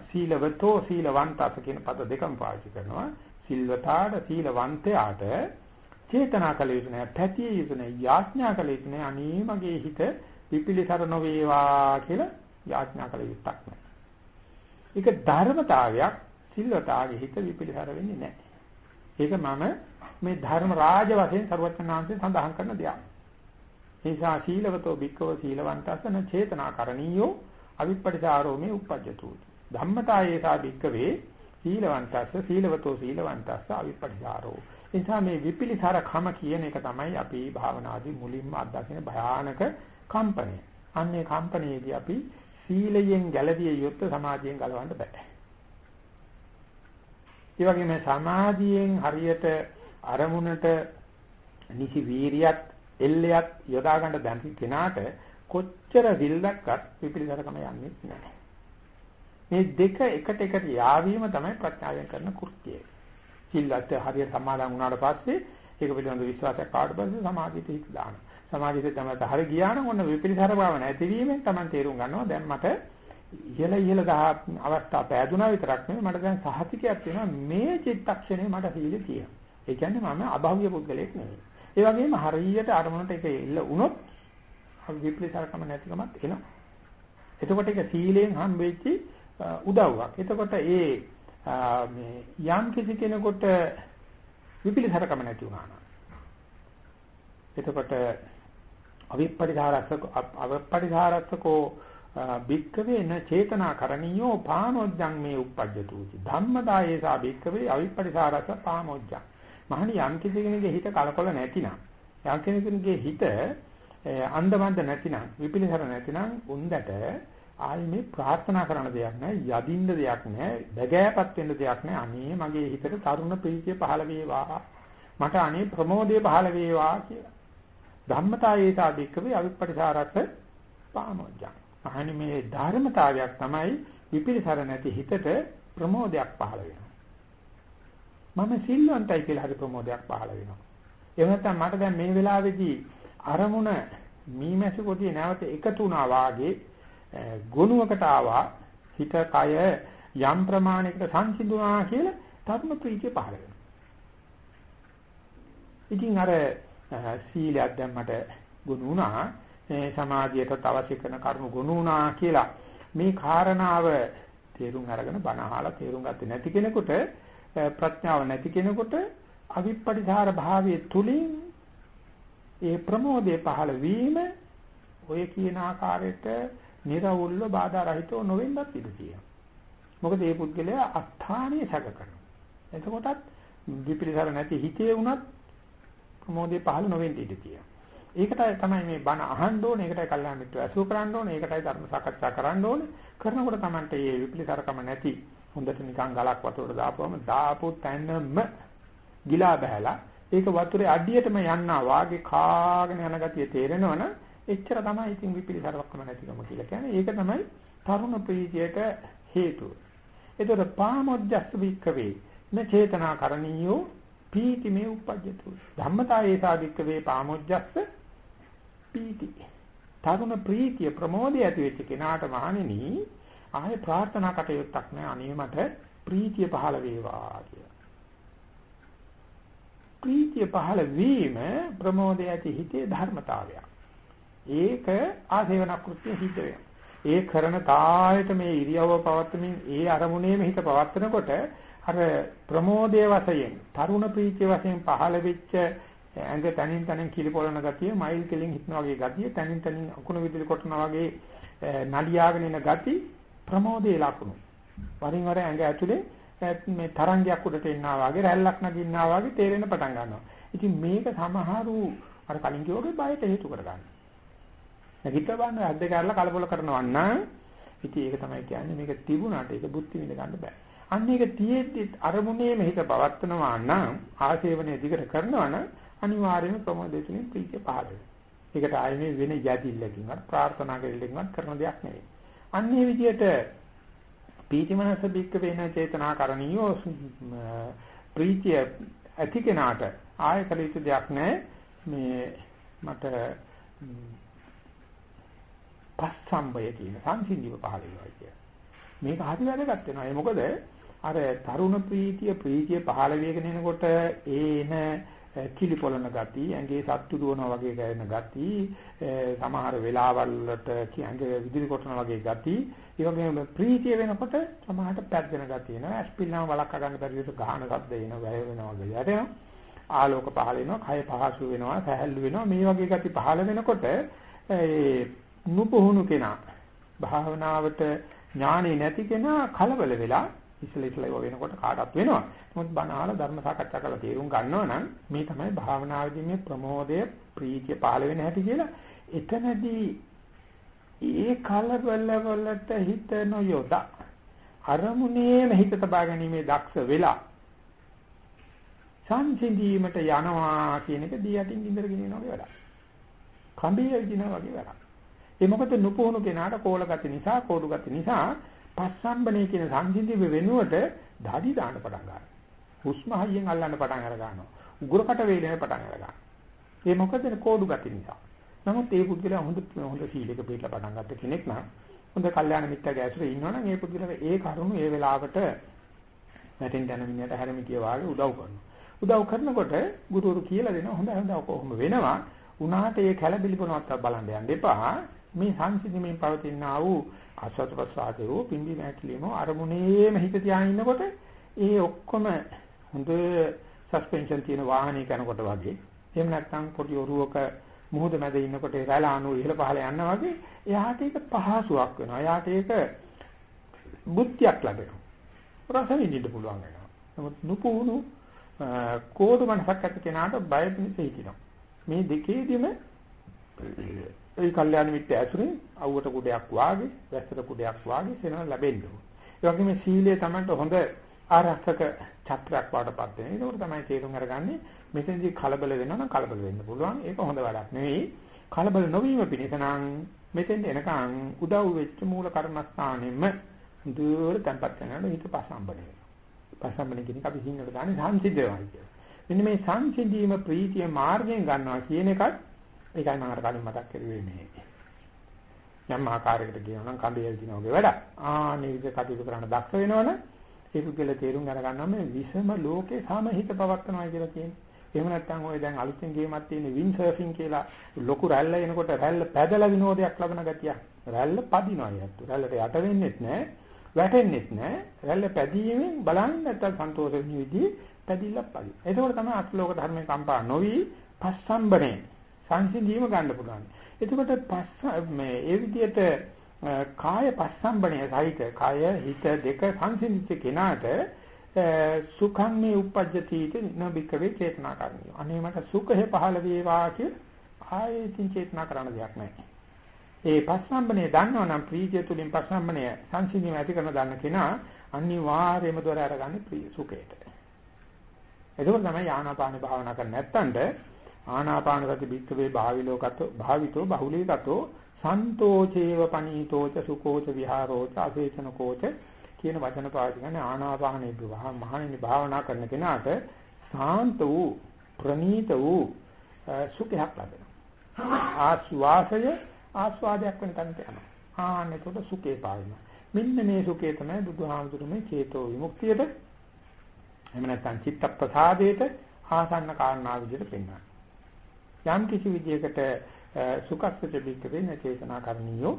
සීලවතෝ සීලවන්තස කියන පද දෙකම පාවිච්චි කරනවා. සිල්වතාට සීලවන්තයාට චේතනා කළ යුතු නැහැ, පැතිය යුතු නැහැ, යාඥා කළ යුතු නැහැ. අනේ මගේ හිත විපිලිසර නොවේවා කියලා යාඥා කළ යුත්තක් නැහැ. ඒක ධර්මතාවයක් සිල්වතාගේ හිත විපිලිසර වෙන්නේ නැහැ. ඒක මම මේ ධර්ම රාජ වශයෙන් සරුවචනාංශයෙන් සඳහන් කරන දෙයක්. නිසා සීලවතෝ භික්කව සීලවන්තස්සන චේතනාකරණීයෝ අවිප්පටිසාරෝ මේ uppajjatu. ධම්මතායේසා භික්කවේ සීලවන්තස්ස සීලවතෝ සීලවන්තස්ස අවිප්පටිසාරෝ. නිසා මේ විපිලිසර කම කියන එක තමයි අපි භාවනාදී මුලින්ම අත්දකින භයානක කම්පණය. අන්නේ කම්පණයේදී අපි සීලයෙන් ගැලවිය යුත්තේ සමාධියෙන් ගලවන්න බෑ. ඒ වගේම සමාධියෙන් හරියට අරමුණට නිසි වීරියත් එල්ලයක් යොදා ගන්න දැන් කෙනාට කොච්චර විල්ලක්වත් විපිලිසරකම යන්නේ නැහැ. මේ දෙක එකට එකට යාවීම තමයි ප්‍රඥාවෙන් කරන කෘත්‍යය. සිල්ලත් හරියට සමාදන් වුණාට පස්සේ ඒක පිළිබඳ විශ්වාසයක් ආවට පස්සේ සමාධියට හිත දානවා. සමාධියට තමයි හරිය ගියා නම් ඔන්න විපිලිසර භාව නැතිවීමෙන් තමයි තේරුම් ගන්නවා දැන් මට ඉහළ ඉහළ දහ අවස්ථා පෑදුනා විතරක් නෙවෙයි මට දැන් සහතිකයක් වෙනවා මේ චිත්තක්ෂණය මට සීලෙ තියෙනවා. ඒ කියන්නේ මම අභාව්‍ය පුද්ගලයෙක් නෙවෙයි. ඒ වගේම හරියට අරමුණට ඒක එල්ල වුණොත් විප්ලිතරකම නැතිකමත් එනවා. එතකොට ඒක සීලෙන් හම්බෙච්ච උදව්වක්. එතකොට ඒ මේ යම් කිසි කෙනෙකුට විපිලිතරකම නැති වුණා නම් එතකොට අවිප්පටිධාරස්සක අවිප්පටිධාරස්සකෝ භික්කවේ න චේතනා කරණියෝ පානොජ්ජං මේ uppajjatuති ධම්මදායේසා භික්කවේ අවිපරිසාරස පාමොජ්ජං මහණි යම් කෙනෙකුගේ හිත කලකොල නැතිනම් යම් කෙනෙකුගේ හිත අන්දමන්ද නැතිනම් විපිලිසර නැතිනම් උන්දට ආයි මේ ප්‍රාර්ථනා කරන දෙයක් නැහැ යදින්න දෙයක් නැහැ බගෑපත් වෙන්න දෙයක් නැහැ අනේ මගේ හිතට තරුණ ප්‍රීතිය පහළ වේවා. මට අනේ ප්‍රමෝදය පහළ වේවා කියලා. ධම්මතායේ සාධිකවේ අවිපටිසාරක පාමොජ්ජං. අහනි මේ ධර්මතාවයක් තමයි විපිලිසර නැති හිතට ප්‍රමෝදයක් පහළ වෙනවා. මම සිල්වන්තයි කියලා හරි ප්‍රමෝදයක් පහළ වෙනවා. එහෙම නැත්නම් මට දැන් මේ වෙලාවේදී අරමුණ මීමැසි කොටියේ නැවත එකතු වුණා වාගේ ගුණයකට ආවා හිත කය යම් ප්‍රමාණයකට සංසිඳුණා කියලා ධර්ම ප්‍රීතිය පහළ වෙනවා. ඉතින් අර සීලයක් දැන් මට ගුණ වුණා සමාධියට අවශ්‍ය කරන කරුණු ගුණ වුණා කියලා මේ කාරණාව තේරුම් අරගෙන බණ අහලා තේරුම් ගත්තේ නැති කෙනෙකුට ප්‍රඥාව නැති කෙනෙකුට අවිප්පටිධාර භාවයේ තුලින් ඒ ප්‍රමෝදයේ පහළ වීම ඔය කියන ආකාරයට නිර්වුල්ව බාධා රහිතව නොවෙන්නත් ඉඩ තියෙනවා. මොකද මේ පුද්ගලයා අස්ථානීය සැක කරනවා. එතකොටත් විපිරිසර නැති හිතේ වුණත් ප්‍රමෝදේ පහළ නොවෙන්න ඉඩ තියෙනවා. ඒකටයි තමයි මේ බණ අහන්න ඕනේ, ඒකටයි කල්යාණ මිත්‍ර ඇසුර කරන්න ඕනේ, ඒකටයි ධර්ම සාකච්ඡා කරන්න ඕනේ. කරනකොට Tamante මේ විපිරිසරකම නැති හොඳට නිකන් ගලක් වතුරට දාපුවම දාපු තැනම ගිලා බහැලා ඒක වතුරේ අඩියටම යන්නා වාගේ කාගෙන යන ගතිය තේරෙනවනම් එච්චර තමයි ඉතින් විපිලිසරවක්ම නැතිකම කියලා කියන්නේ. ඒක තමයි තරුණ ප්‍රීතියට හේතුව. ඒතකොට පාමොජ්ජස් වික්කවේ න චේතනා කරණීයෝ පීති මේ උපජ්ජතු. ධම්මතායේ සාධික්කවේ පාමොජ්ජස් පීති. තරුණ ප්‍රීතිය ප්‍රමෝදය ඇති වෙච්ච කෙනාට මහණෙනි ආයේ ප්‍රාර්ථනා කටයුත්තක් නෑ අනේ මට ප්‍රීතිය පහළ වේවා කියලා. ප්‍රීතිය පහළ වීම ප්‍රමෝදය ඇති හිතේ ධර්මතාවයක්. ඒක ආසේවන කෘත්‍ය සිද්ධ වෙනවා. ඒ කරන තායට මේ ඉරියව්ව පවත්වමින් ඒ අරමුණේම හිත පවත්වනකොට අර ප්‍රමෝදයේ වශයෙන් තරුණ ප්‍රීතිය වශයෙන් පහළ වෙච්ච ඇඟ තනින් තනින් කිලිපොළන ගතිය මයිල් කෙලින් හිටන වගේ ගතිය තනින් තනින් අකුණු විදුලි කොටන වගේ නඩියාගෙන එන ගති ප්‍රමෝදයේ ලකුණු වරින් වර ඇඟ ඇතුලේ මේ තරංගයක් උඩට එනවා වගේ රැල්ලක් නගින්නවා වගේ තේරෙන්න පටන් ගන්නවා. ඉතින් මේක සමහරු අර කලින් කිව්වගේ බයට හේතු කරගන්නවා. නැගිට බලන්න ඇද්ද කරලා කලබල කරනවා නම් ඉතින් ඒක තමයි කියන්නේ මේක තිබුණාට ඒක බුද්ධි විඳ ගන්න බෑ. අන්න ඒක තියෙද්දි අරමුණේම හිත පවත්නවා නම් ආශේවනයේ දිගට කරනවා නම් අනිවාර්යයෙන්ම ප්‍රමෝදයෙන් ප්‍රීතිය පහළ වෙනවා. ඒකට ආයේ වෙන යටිල්ලකින්වත් ප්‍රාර්ථනා කරලකින්වත් කරන දෙයක් නෙවෙයි. අන්නේ විදිහට පීතිමනස බික්ක වේන චේතනා කරණීයෝ ප්‍රීතිය ඇති කෙනාට ආය කළ යුතු දෙයක් නැහැ. මේ මට පස්සම්බය කියන සංසිඳීම පහළ වෙනවා කිය. මේක හරි වැදගත් වෙනවා. ඒ මොකද අර තරුණ ප්‍රීතිය ප්‍රීතිය පහළ වේගෙන එනකොට ඒන කිලිපොළන ගති, ඇඟේ සත්තු දුවනවා වගේ ගැයෙන ගති, සමහර වෙලාවල් වලට ඇඟේ විදුලි කොටන වගේ ගති, ඒ වගේම ප්‍රීතිය වෙනකොට සමහරට පැද්දෙන ගතිය එනවා. ඇස්පිල්ලාම වලක්ක ගන්න බැරිවට ගහන ශබ්ද එනවා, වැය වෙනවා වගේ යටෙනවා. ආලෝක පහළ වෙනවා, කය පහසු වෙනවා, සැහැල්ලු වෙනවා. මේ වගේ ගති පහළ වෙනකොට ඒ නුපුහුණු කෙනා භාවනාවට ඥානෙ නැති කෙනා කලබල වෙලා ඉස්සල ඉස්සල ඒව වෙනකොට කාටවත් වෙනවා. නමුත් බණ අහලා ධර්ම සාකච්ඡා කරලා තේරුම් ගන්නවා නම් මේ තමයි භාවනාවේදී මේ ප්‍රමෝදය ප්‍රීතිය පහළ වෙන හැටි කියලා. එතනදී ඒ කලබල වලට හිත නොයොද අරමුණේම හිත තබා ගැනීමේ දක්ෂ වෙලා සංසිඳීමට යනවා කියන එක දී යටින් ඉඳගෙන ඉනවා වගේ වැඩක්. කඹේ විදිනා වගේ වැඩක්. ඒ මොකද නුපුහුණු කෙනාට කෝල ගති නිසා කෝඩු ගති නිසා පස්සම්බනේ කියන සංසිඳීම වෙනුවට දඩි දාන්න පටන් ගන්නවා. හුස්ම හයියෙන් අල්ලන්න පටන් අර ගන්නවා. උගුරකට වේලෙන පටන් අර ගන්නවා. ඒ මොකද කෝඩු ගති නිසා. නමුත් ඒ පුද්ගලයා හොඳ හොඳ සීලයක පිළිපද පටන් ගත්ත කෙනෙක් නම් හොඳ කල්යාණ මිත්‍යාගේ ඇසුරේ ඉන්නවනම් ඒ පුද්ගලයා ඒ කරුණු ඒ වෙලාවට නැටින් දැන මිනිහට හැරමිටිය වාගේ උදව් කරනවා. උදව් කරනකොට ගුරුවරු කියලා දෙනවා හොඳ හොඳ කොහොම වෙනවා. උනාට ඒ කැළබිලි බොනවත් බලන්න යන්න එපා. මේ සංසිඳීමෙන් පවතින ආ වූ ආස්වාද ප්‍රසආදේ පිම්බි නැట్ලිම අරමුණේම හිත තියාගෙන ඉන්නකොට ඒ ඔක්කොම හොඳ සස්පෙන්ෂන් තියෙන වාහනයක යනකොට වගේ එහෙම නැත්නම් පොඩි ඔරුවක මුහුද මැද ඉන්නකොට රැළ අණු ඉහළ පහළ යනවා වගේ එයාට ඒක පහසුවක් වෙනවා. එයාට ඒක බුද්ධියක් ලැබෙනවා. රස විඳින්න පුළුවන් වෙනවා. නමුත් නුපුහුණු කෝඩු මනසක් ඇති කෙනාට බය පිණිස හිටිනවා. මේ දෙකේදීම ඒ කල්යාණ මිත්‍ය ඇතුලේ අවුවට කුඩයක් වාගේ, වැස්සට කුඩයක් වාගේ සෙනඟ ලැබෙන්න ඕන. ඒ වගේම සීලය තමයි හොඳ ආරක්ෂක චක්‍රයක් වඩපත් වෙන. ඒක තමයි තේරුම් අරගන්නේ මෙතනදී කලබල වෙනවා නම් කලබල වෙන්න පුළුවන්. ඒක හොඳ වැඩක් නෙවෙයි. කලබල නොවීම පිණිස නම් මෙතෙන්ට එනකන් උදව් වෙච්ච මූල කර්මස්ථානෙම දුර tempat කරනවා හිත පසම්බනේ. පසම්බනේ කියන එක අපි සිංහලට දාන්නේ සංසිද්ධ වෙනවා කියලා. මෙන්න මේ සංසිද්ධීම ප්‍රීතිය මාර්ගයෙන් ගන්නවා කියන එකත් ඒකයි මම අර කලින් මතක් කරුවේ මේ. යම් ආකාරයකට කියනවා නම් කඹේ දින වගේ වැඩ. ආ මේ විදිහ කටයුතු කරන්න දක්ෂ වෙනවනේ ඒක කියලා තේරුම් අරගන්නවා මේ විසම ලෝකේ සමහිත පවත්නවා කියලා කියන්නේ. එහෙම නැත්නම් ඔය දැන් අලුතෙන් ගේමක් තියෙන වින් සර්ෆින් කියලා ලොකු රැල්ල එනකොට රැල්ල පැදලා විනෝදයක් ලබන ගතිය. රැල්ල පදිනවා යැත්තු. රැල්ලට යට වෙන්නෙත් නැහැ, වැටෙන්නෙත් නැහැ. රැල්ල පැදීමෙන් බලන්න නැත්නම් සන්තෝෂ වෙන විදිහේ පැදිලා පදි. එතකොට තමයි අත්ලෝක ධර්මයේ කම්පා නොවි පස්සම්බනේ සංසිඳීම ගන්න පුළුවන්. එතකොට පස්ස මේ ඒ විදිහට කාය පස්සම්බණය සහිත කාය හිත දෙක සංසිඳිච්ච කෙනාට සුඛං මේ uppajjati නබිකවේ චේතනා කරන්නේ. අනේ මට සුඛය පහළ වේවා කිය ආයෙකින් චේතනා කරන්න දෙයක් නැහැ. ඒ පස්සම්බනේ දන්නවනම් ප්‍රීතිය තුලින් පස්සම්බනය සංසිඳීම ඇති කරන දන්න කෙනා අනිවාර්යයෙන්ම දොර අරගන්නේ ප්‍රී සුඛයට. එතකොට තමයි ආනාපාන භාවනා කරන්නේ නැත්තඳ ආනාපාන සති බික්කවේ භාවිලෝකතෝ භාවිතෝ බහුලීකතෝ සන්තෝචේව පනීතෝච සුකෝච විහාරෝච අසේචනකෝච කියන වචන පාවිච්චි කරන්නේ ආනාපානේ විවාහ මහණෙනි භාවනා කරන කෙනාට සාන්ත වූ ප්‍රණීත වූ සුඛයක් ලැබෙනවා. ආස්වාසය ආස්වාදයක් වෙන තැනට යනවා. ආන්න එතකොට සුඛේ පාවෙනවා. මෙන්න මේ සුඛේ තමයි බුදුහාමුදුරුමේ චේතෝ විමුක්තියට එහෙම නැත්නම් චිත්ත ප්‍රසාදයට ආසන්න කාරණා විදිහට පෙන්වනවා යම් කිසි විදිහකට සුඛස්සච බික්කවේ නචේතනා කරණියෝ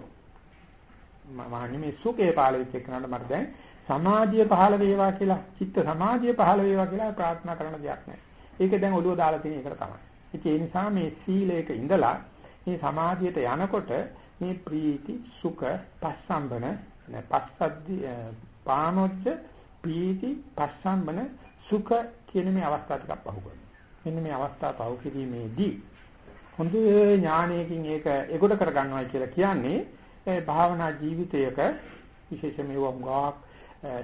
මහන්නේ මේ සුඛේ පහළ වෙච්ච එකනට මට දැන් සමාධිය පහළ වේවා කියලා චිත්ත සමාධිය පහළ වේවා කියලා ප්‍රාර්ථනා කරන දෙයක් නැහැ. ඒක දැන් ඔළුව දාලා තියෙන එකට තමයි. ඒ නිසා මේ සීලයක ඉඳලා මේ සමාධියට යනකොට මේ ප්‍රීති සුඛ පස්සම්බන පස්සද්දි පානොච්ච ප්‍රීති පස්සම්බන සුඛ කියන මේ අවස්ථා ටිකක් පහු කරනවා. මෙන්න මේ අවස්ථා පහු කිරීමේදී හොඳ ඥානයකින් ඒක එගොඩ කරගන්නවා කියලා කියන්නේ ඒ භාවනා ජීවිතයක විශේෂයෙන්ම වුණාක්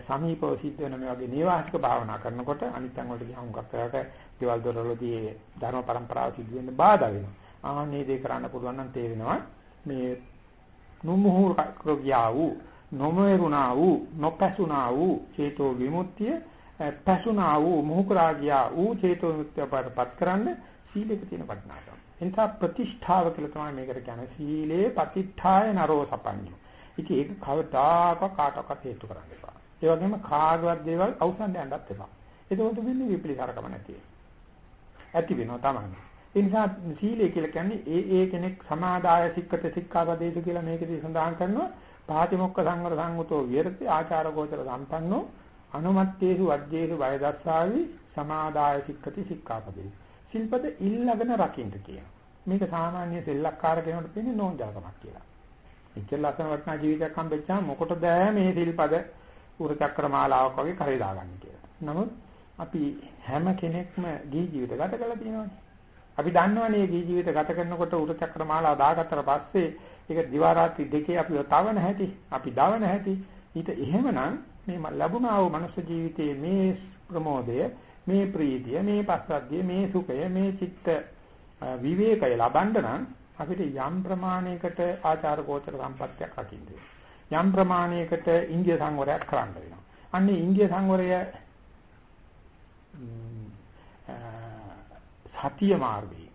සමීපව සිද්ධ වෙන මේ වගේ නේවාසික භාවනා කරනකොට අනිත් තැන් වලට ගියාම හුඟක් වෙලාවට දේවල් දොරවලදී ධර්ම પરම්පරාව සිද්ධ වෙන්න බාධා වෙනවා. ආන්නේ දේ කරන්න පුළුවන් නම් තේරෙනවා මේ නුමුහු ක්‍රෝග්‍යා වූ නොමෙරුණා වූ නොපැසුණා වූ චේතෝ විමුක්තිය පැසුණා වූ මොහුකරාගියා වූ චේතෝ විමුක්තිය පත් කරන්න සීලෙක තියෙන වටිනාකම. එනිසා ප්‍රතිෂ්ඨාව කියලා තමයි මේකට කියන්නේ. සීලේ පතිඨාය නරෝ සපඤ්ඤෝ. ඉතින් ඒක කවදාකවත් කාටවත් හේතු කරන්න එපා. ඒ වගේම කාගවත් දේවල් අවසන් යන්නත් එපා. එතකොට වෙන්නේ විපලිතරකම නැති ඇති වෙනවා තමයි. ඒ නිසා සීලය කියලා කියන්නේ ඒ ඒ කෙනෙක් සමාදාය සික්කත සික්ඛාපදේශ කියලා මේකදී සඳහන් කරනවා. පාතිමොක්ක සංවර සංගතෝ විරති ආචාර ගෝචර සම්පන්නෝ අනුමත්තේසු වජ්ජේසු වයදස්සාවි සමාදාය සික්කති සික්ඛාපදේශ. සිල්පද ඉල්ලගෙන රකින්න කියනවා. මේක සාමාන්‍ය සෙල්ලක්කාර කෙනෙකුට තියෙන නෝන්ජාකමක් කියලා. එච්චර ලස්සන වටිනා ජීවිතයක් හම්බෙච්චාම මොකටද මේ සිල්පද උරචක්‍ර මාලාවක් වගේ කරේ දාගන්නේ කියලා. නමුත් අපි හැම කෙනෙක්ම ගිහි ජීවිත ගත කරලා තියෙනවානේ. අපි දන්නවනේ ගිහි ජීවිත ගත කරනකොට උරචක්‍ර මාලාව දාගත්තට පස්සේ ඒක දිවා රාත්‍රී දෙකේ අපි තවන හැටි, අපි දවන හැටි. ඊට එහෙමනම් මේ ලැබුණා වූ මනුෂ්‍ය ජීවිතයේ මේ ප්‍රමෝදය මේ ප්‍රීතිය මේ පස්සද්ධිය මේ සුඛය මේ චිත්ත විවේකය ලබන්න නම් අපිට යම් ප්‍රමාණයකට ආචාර ගෝචර සම්පත්තියක් රකින්න යම් ප්‍රමාණයකට ඉන්දිය සංවරයක් කරන්න වෙනවා. අන්නේ ඉන්දිය සංවරය සතිය මාර්ගයේ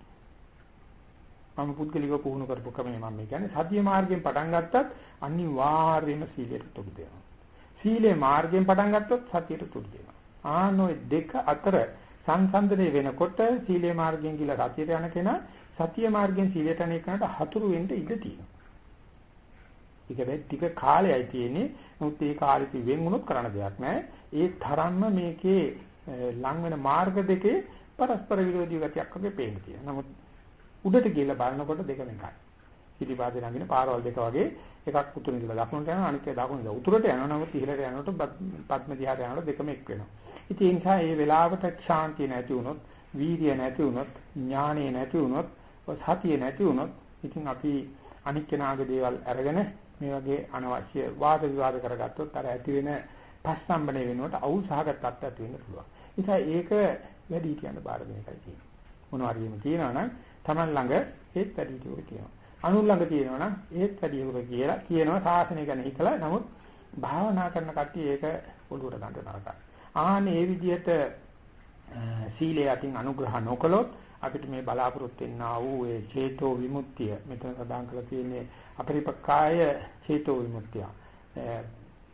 මම පුද්ගලිකව පුහුණු කරපු ක්‍රමය මම කියන්නේ සතිය මාර්ගයෙන් පටන් ගත්තත් අනිවාර්යයෙන්ම සීලයට තුඩු දෙනවා. සීලේ මාර්ගයෙන් පටන් ගත්තොත් සතියට තුඩු දෙනවා. ආනෝයි දෙක අතර සංසන්දනය වෙනකොට සීලේ මාර්ගයෙන් කියලා සතියට යන කෙනා සතිය මාර්ගයෙන් සීලයට යන එකට හතුරු වෙන්න ඉඩ තියෙනවා. ඒක වෙයි ටික කාලයයි තියෙන්නේ. නමුත් ඒ කාලෙදි වෙන් වුණොත් කරන්න දෙයක් නැහැ. ඒ තරම්ම මේකේ ලං වෙන මාර්ග දෙකේ පරස්පර විරෝධී ගතියක් වගේ පේන්න තියෙනවා. නමුත් උඩට ගිහලා බලනකොට දෙකම එකයි. පිටිපස්සේ ළඟින පාරවල් දෙක වගේ එකක් උතුරින් ඉඳලා දකුණට යනවා අනිත් එක දකුණට උතුරට යනවා නමුත් ඉහළට යනකොට පද්ම දිහාට යනකොට දෙකම එක් වෙනවා. ඉතින් ඒ නිසා මේ වෙලාවට ශාන්තිය නැති වුණොත්, වීර්යය නැති වුණොත්, ඥානය නැති වුණොත්, සතිය නැති වුණොත් ඉතින් අපි අනික් කෙනාගේ දේවල් අරගෙන මේ වගේ අනවශ්‍ය වාද විවාද කරගත්තොත් අර ඇති වෙන පස්සම්බනේ වෙනකොට අවුල් සහගත තත්ත්වයක් වෙන්න පුළුවන්. නිසා ඒක වැඩි කියන බාර දෙන එකයි තියෙන්නේ. මොනවා හරි කියනවා නම් Taman ළඟ ඒත් වැඩි කියුවා කියනවා. අනුන් ළඟ තියෙනවා නම් ඒත් වැඩි කියුවා කියලා කියනවා සාසනය ගැන හිතලා නමුත් භාවනා කරන කට්ටිය ඒක ඔළුවට ගන්න නරකයි. ආනේ මේ විදිහට සීලය අතින් අනුග්‍රහ නොකළොත් අපිට මේ බලාපොරොත්තු වෙන්නා වූ ඒ චේතෝ විමුක්තිය මෙතන සඳහන් කරලා තියෙන්නේ අපරිපක්කාය චේතෝ විමුක්තිය.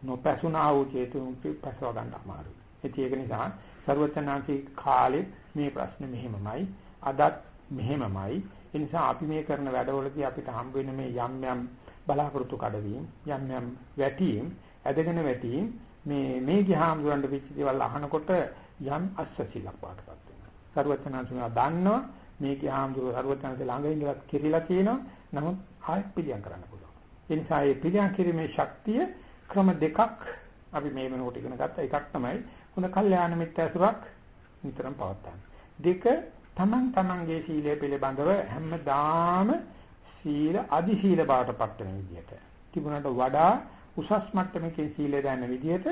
නොපැසුනා වූ චේතෝ විමුක්තිය පසව ගන්න අමාරුයි. ඒක නිසා ਸਰවචනාංශී කාලේ මේ ප්‍රශ්නේ මෙහෙමමයි අදත් මෙහෙමමයි. ඒ නිසා අපි මේ කරන වැඩවලදී අපිට හම්බ වෙන මේ යම් යම් බලාපොරොත්තු කඩවීම යම් යම් වැටීම් ඇදගෙන වැටීම් මේ මේ ගිහාමුදුරන්ට පිච්ච දේවල් අහනකොට යම් අස්සසිලක් වාටපත් වෙනවා. සරුවචනාංශුනා දන්නවා මේ ගිහාමුදුර සරුවචනාංශ ළඟ ඉඳලා කිරිලා තියෙනවා. නමුත් ආයෙත් පිළියම් කරන්න පුළුවන්. ඒ නිසා මේ පිළියම් කිරීමේ ශක්තිය ක්‍රම දෙකක් අපි මේ වෙනකොට ඉගෙන ගත්තා. එකක් තමයි හොඳ කල්යාණ මිත්‍යාසුරක් නිතරම පවත්වා දෙක තමන් තමන්ගේ සීලය පිළිබඳව හැමදාම සීල අදි සීල බාටපත් වෙන විදිහට තිබුණට වඩා උසස් මට්ටමකින් සීලය දැන විදිහට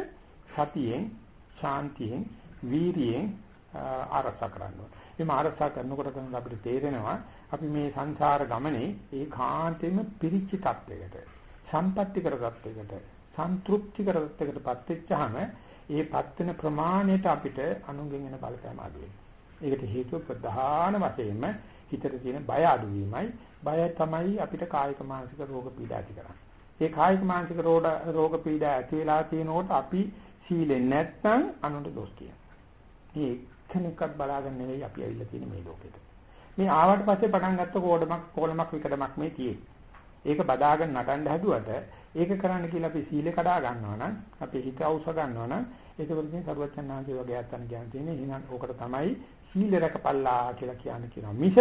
සතියෙන් ශාන්තියෙන් වීරියෙන් ආරක්ෂා කරන්න ඕනේ. මේ ආරක්ෂා කරනකොට තමයි අපිට තේරෙනවා අපි මේ සංසාර ගමනේ ඒකාන්තයෙන්ම පිරිච්ච තත්වයකට සම්පatti කර තත්වයකට සන්තුෂ්ටි කර තත්වයකටපත් වෙච්චාම ඒපත් වෙන ප්‍රමාණයට අපිට අනුගෙන් එන බලපෑම අඩු වෙනවා. ඒකට හේතුව ප්‍රධාන වශයෙන්ම හිතට තියෙන බය අඩුවීමයි. බය තමයි අපිට කායික මානසික රෝග පීඩා ඇති කරන්නේ. ඒ කායික මානසික රෝග පීඩා ඇති වෙලා තියෙනකොට අපි සීලෙන් නැත්නම් අනුන්ට දොස් කියනවා. මේ එක්කෙනෙක්වත් බලාගෙන නෙවෙයි අපි ඇවිල්ලා තියෙන මේ ලෝකෙට. මේ ආවට පස්සේ පටන් ගත්ත කෝඩමක් කොලමක් විකඩමක් මේ තියෙන්නේ. ඒක බදාගෙන නටන්න හැදුවට ඒක කරන්න කියලා අපි සීලේ කඩා ගන්නවා නම් අපි හිත අවශ්‍ය ගන්නවා නම් ඒකවල ඉතින් සරුවචනාංශය වගේ අත්තන් කියන තියෙන්නේ එහෙනම් ඕකට තමයි සීල රැකපල්ලා කියලා කියන්නේ කියනවා මිස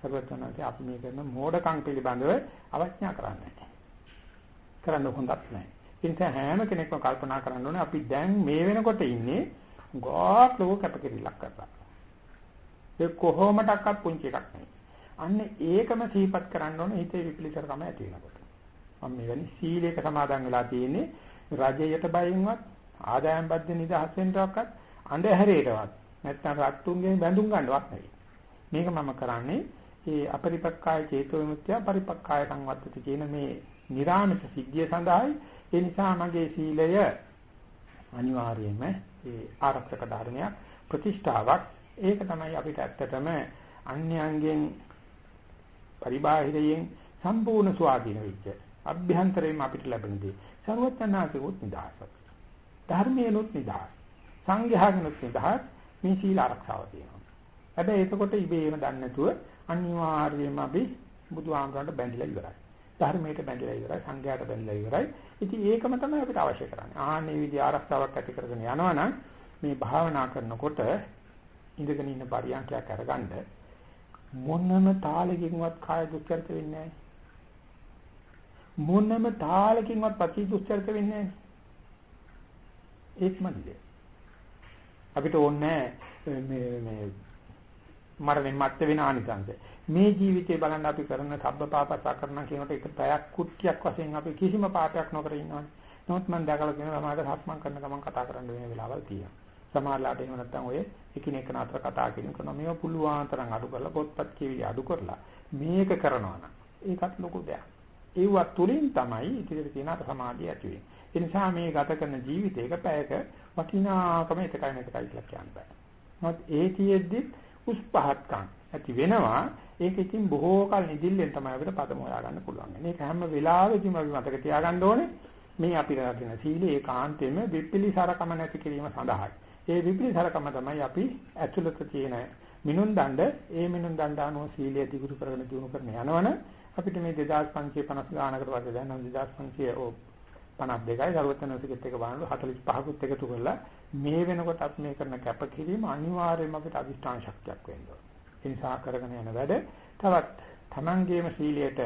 සරුවචනාංශය අපි මේ කරන මෝඩකම් පිළිබඳව අවඥා කරන්නේ කරන්න හොඳක් නැහැ ඒ නිසා හැම කෙනෙක්ම කල්පනා කරන්න ඕනේ අපි දැන් මේ වෙනකොට ඉන්නේ ගොඩක් ලෝක කැපකිරීමක් කරලා ඒ කොහොමඩක්වත් පුංචි එකක් නෙවෙයි අන්න ඒකම සිහිපත් කරන්න ඕනේ හිතේ විපලිතරකම ඇති වෙනකොට. මම මෙවැනි සීලයක සමාදන් වෙලා තියෙන්නේ රජයට බයින්වත් ආදායම් බද්ධ නිදහස් වෙන්නවක්වත් අඳුරේටවත් නැත්නම් රත්තුන්ගෙන් බැඳුම් ගන්නවත් නෙවෙයි. මේක මම කරන්නේ ඒ අපරිපක්කාය චේතෝ විමුක්තිය පරිපක්කාය සංවත්තති කියන මේ නිරාමිත සිද්ධිය සඳහායි. ඒ නිසා මගේ සීලය අනිවාර්යයෙන්ම ඒ ආරක්ෂක ධර්මයක් ප්‍රතිෂ්ඨාවක්. ඒක තමයි අපිට ඇත්තටම අන්‍යයන්ගෙන් පරිබාහිරයෙන් සම්පූර්ණ ස්වාධීන වෙච්ච අභ්‍යන්තරයෙන් අපිට ලැබෙන දේ. ਸਰවඥාසෙකුත් නිදහසක් ධර්මයෙන්ුත් නිදහස්. සංඝයාගෙනුත් නිදහස්. මේ සීල ආරක්ෂාව තියෙනවා. හැබැයි එතකොට ඉබේම දන්නේ නැතුව අනිවාර්යයෙන්ම අපි බුදුහාමරන්ට බැඳිලා ඉවරයි. ධර්මයට බැඳිලා ඉවරයි සංඝයාට බැඳිලා ඉවරයි ඉතින් ඒකම තමයි අපිට අවශ්‍ය කරන්නේ ආන්නේ විදි ආරක්ෂාවක් ඇති කරගෙන යනවනම් මේ භාවනා කරනකොට ඉඳගෙන ඉන්න පරියන්කයක් අරගන්න මොනම තාලකින්වත් කාය දුස්චරිත වෙන්නේ නැහැ. මොනම තාලකින්වත් පති දුස්චරිත වෙන්නේ නැහැ. ඒක්මද අපිට ඕනේ මේ මේ මරණයන් මත් වෙන ආනිසංස. මේ ජීවිතේ බලන්න අපි කරන සබ්බ පාපස කරන කියනකොට එක පැයක් කුට්ටියක් වශයෙන් අපි කිසිම පාපයක් නොකර ඉන්නවනේ. නමුත් මම දැකලා තියෙනවා සමහරවිට සක්මන් කරන ගමන් කතා කරන්න වෙන වෙලාවල් තියෙනවා. සමහරලාට එහෙම නැත්නම් ඔය එකිනෙක අතර කතා කරනවා මේවා පුළුවන් තරම් අඩු කරලා පොත්පත් කියවි අඩු කරලා මේක කරනවා නම් ඒකත් ලොකු දෙයක්. ඒව තුලින් තමයි ඉතිරි තියෙන සමාධිය ඇති වෙන්නේ. ඒ නිසා මේ ගත කරන ජීවිතයක පැයක වටිනාකම එකයි මේකයි කියලා කියන්න බෑ. මොකද ඒ කියෙද්දි උස් පහත්කම් ඇති වෙනවා. ඒක ඉතින් බොහෝ කල නිදිල්ලෙන් තමයි අපිට පදම හොයාගන්න පුළුවන්. මේක හැම වෙලාවෙදිම අපි මතක තියාගන්න ඕනේ. මේ අපි රකින්න සීලේ ඒකාන්තයෙන්ම විපිලිසරකම නැති කිරීම සඳහායි. ඒ විපිලිසරකම තමයි අපි ඇතුළත තියෙන මිනුම් දණ්ඩ ඒ මිනුම් දණ්ඩ අනුව සීලය දිගුරු කරගෙන දිනු කරන යනවන අපිට මේ 2550 ගානකට වගේ දැන් නම් 2500 52යි සර්වඥාසිකෙත් එක බලනකොට 45කුත් එකතු කරලා මේ වෙනකොට අපි මේ කරන කැපකිරීම අනිවාර්යයෙන්ම අපිට අදිෂ්ඨාන ශක්තියක් වෙන්න ඕන. ඒ නිසා කරගෙන යන වැඩ තවත් Tamangeema සීලයට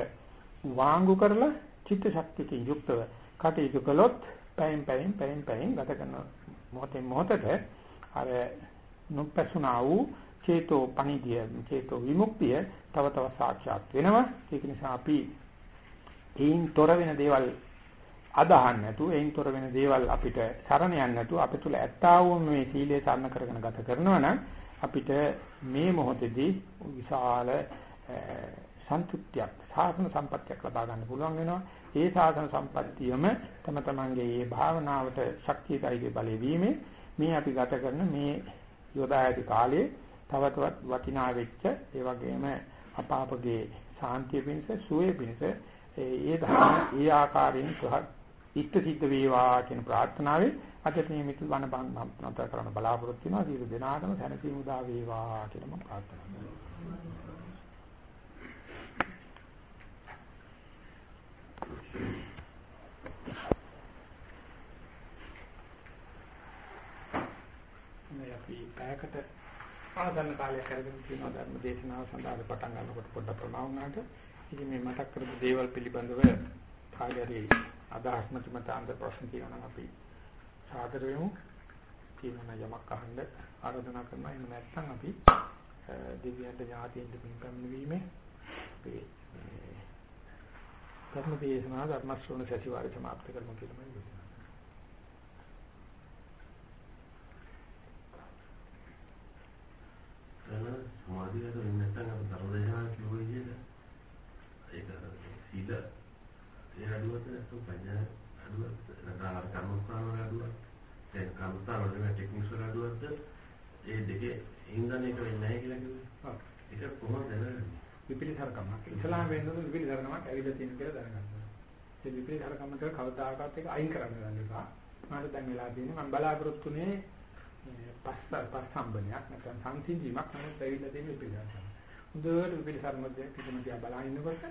වාංගු කරලා චිත්ත ශක්තියකින් යුක්තව කටයුතු කළොත් පැයෙන් පැයෙන් පැයෙන් පැයෙන් ගත කරන මොහොතෙන් මොහොතට අර නොපැසුනා වූ චේතෝ පණිදිය චේතෝ විමුක්තිය තව තව සාක්ෂාත් වෙනවා. ඒක නිසා අපි ඒන් තොර වෙන දේවල් අදහන්න නැතුව ඒන් තොර වෙන දේවල් අපිට සරණ යන්න නැතුව අපිට තුල ඇත්තා වූ මේ සීලය සරණ කරගෙන ගත කරනවා නම් අපිට මේ මොහොතේදී විශාල සන්තුෂ්තියක් සාසන සම්පත්තියක් ලබා ගන්න පුළුවන් වෙනවා. ඒ සාසන සම්පත්තියම තම තමන්ගේ මේ භාවනාවට ශක්තියයි බලය වීමේ මේ අපි ගත කරන මේ යොදා ඇති කාලයේ තව තවත් වටිනා වෙච්ච ඒ වගේම අපාපගේ සාන්තිය පිණිස සුවය පිණිස ඒ ධර්ම ඒ ආකාරයෙන් ඉෂ්ට සිද්ධ වේවා කියන ප්‍රාර්ථනාවෙන් අදට නියමිත වන බන් නතර කරන්න බලාපොරොත්තු වෙනවා. සියලු දෙනාටම සැනසීම උදා වේවා කියලා මම ප්‍රාර්ථනා කරනවා. මේ අපි පැයකට ආසන්න කාලයක් අරගෙන තියෙනවා ධර්ම දේශනාව සඳහා පටන් ගන්නකොට පොඩ්ඩක් ප්‍රමාණ වුණාට ඉතින් මේ මතක් කරපු දේවල් පිළිබඳව කාර්යරි අදහස් මත මත අන්ත ප්‍රශ්න තියෙනවා නම් අපි සාදර වෙමු කියනවා යමක් අහන්න ආරාධනා කරනවා. එහෙම නැත්නම් අපි දෙවියන්ට ඥාතියින්ට පින්කම් වීමේ අපේ ධර්ම දේශනා ධර්ම ශ්‍රවණ සතිවාරය සමාප්ත කරමු කියලා මම හිතනවා. එන සමාධියට වෙන්නේ නැත්නම් අපි ධර්ම දේශනා කිව්ව විදිහට ඒක සීල. ඒ අඩුවට නැත්නම් පඤ්ඤා අඩුවත් නැත්නම් කර්මස්ථාන වල අඩුවත් ඒ කර්මස්ථාන වල ටෙක්නික්ස් වල අඩුවත් ඒ දෙකේ හින්දා මේක වෙන්නේ නැහැ කියලා කිව්වේ. ඒක කොහොමද දැනගන්නේ? විපිලිසරකමක්. ඉස්ලාම වෙනකොට විපිලිසරකමක් ඇවිල්ලා තියෙන කියලා දැනගන්න. ඒ විපිලිසරකමට කවදාකවත් ඒක අයින් කරන්න ගන්න එපා. මට දැන් වෙලා තියෙන්නේ මම බලාපොරොත්තුනේ පස්ස පස්සම්බනයක් නැත්නම් සංසිඳීමක් මම ඇවිල්ලා තියෙන විපිලිසරකම. හොඳට විපිලිසරකමද පිටුමතිය බලා ඉන්නකොට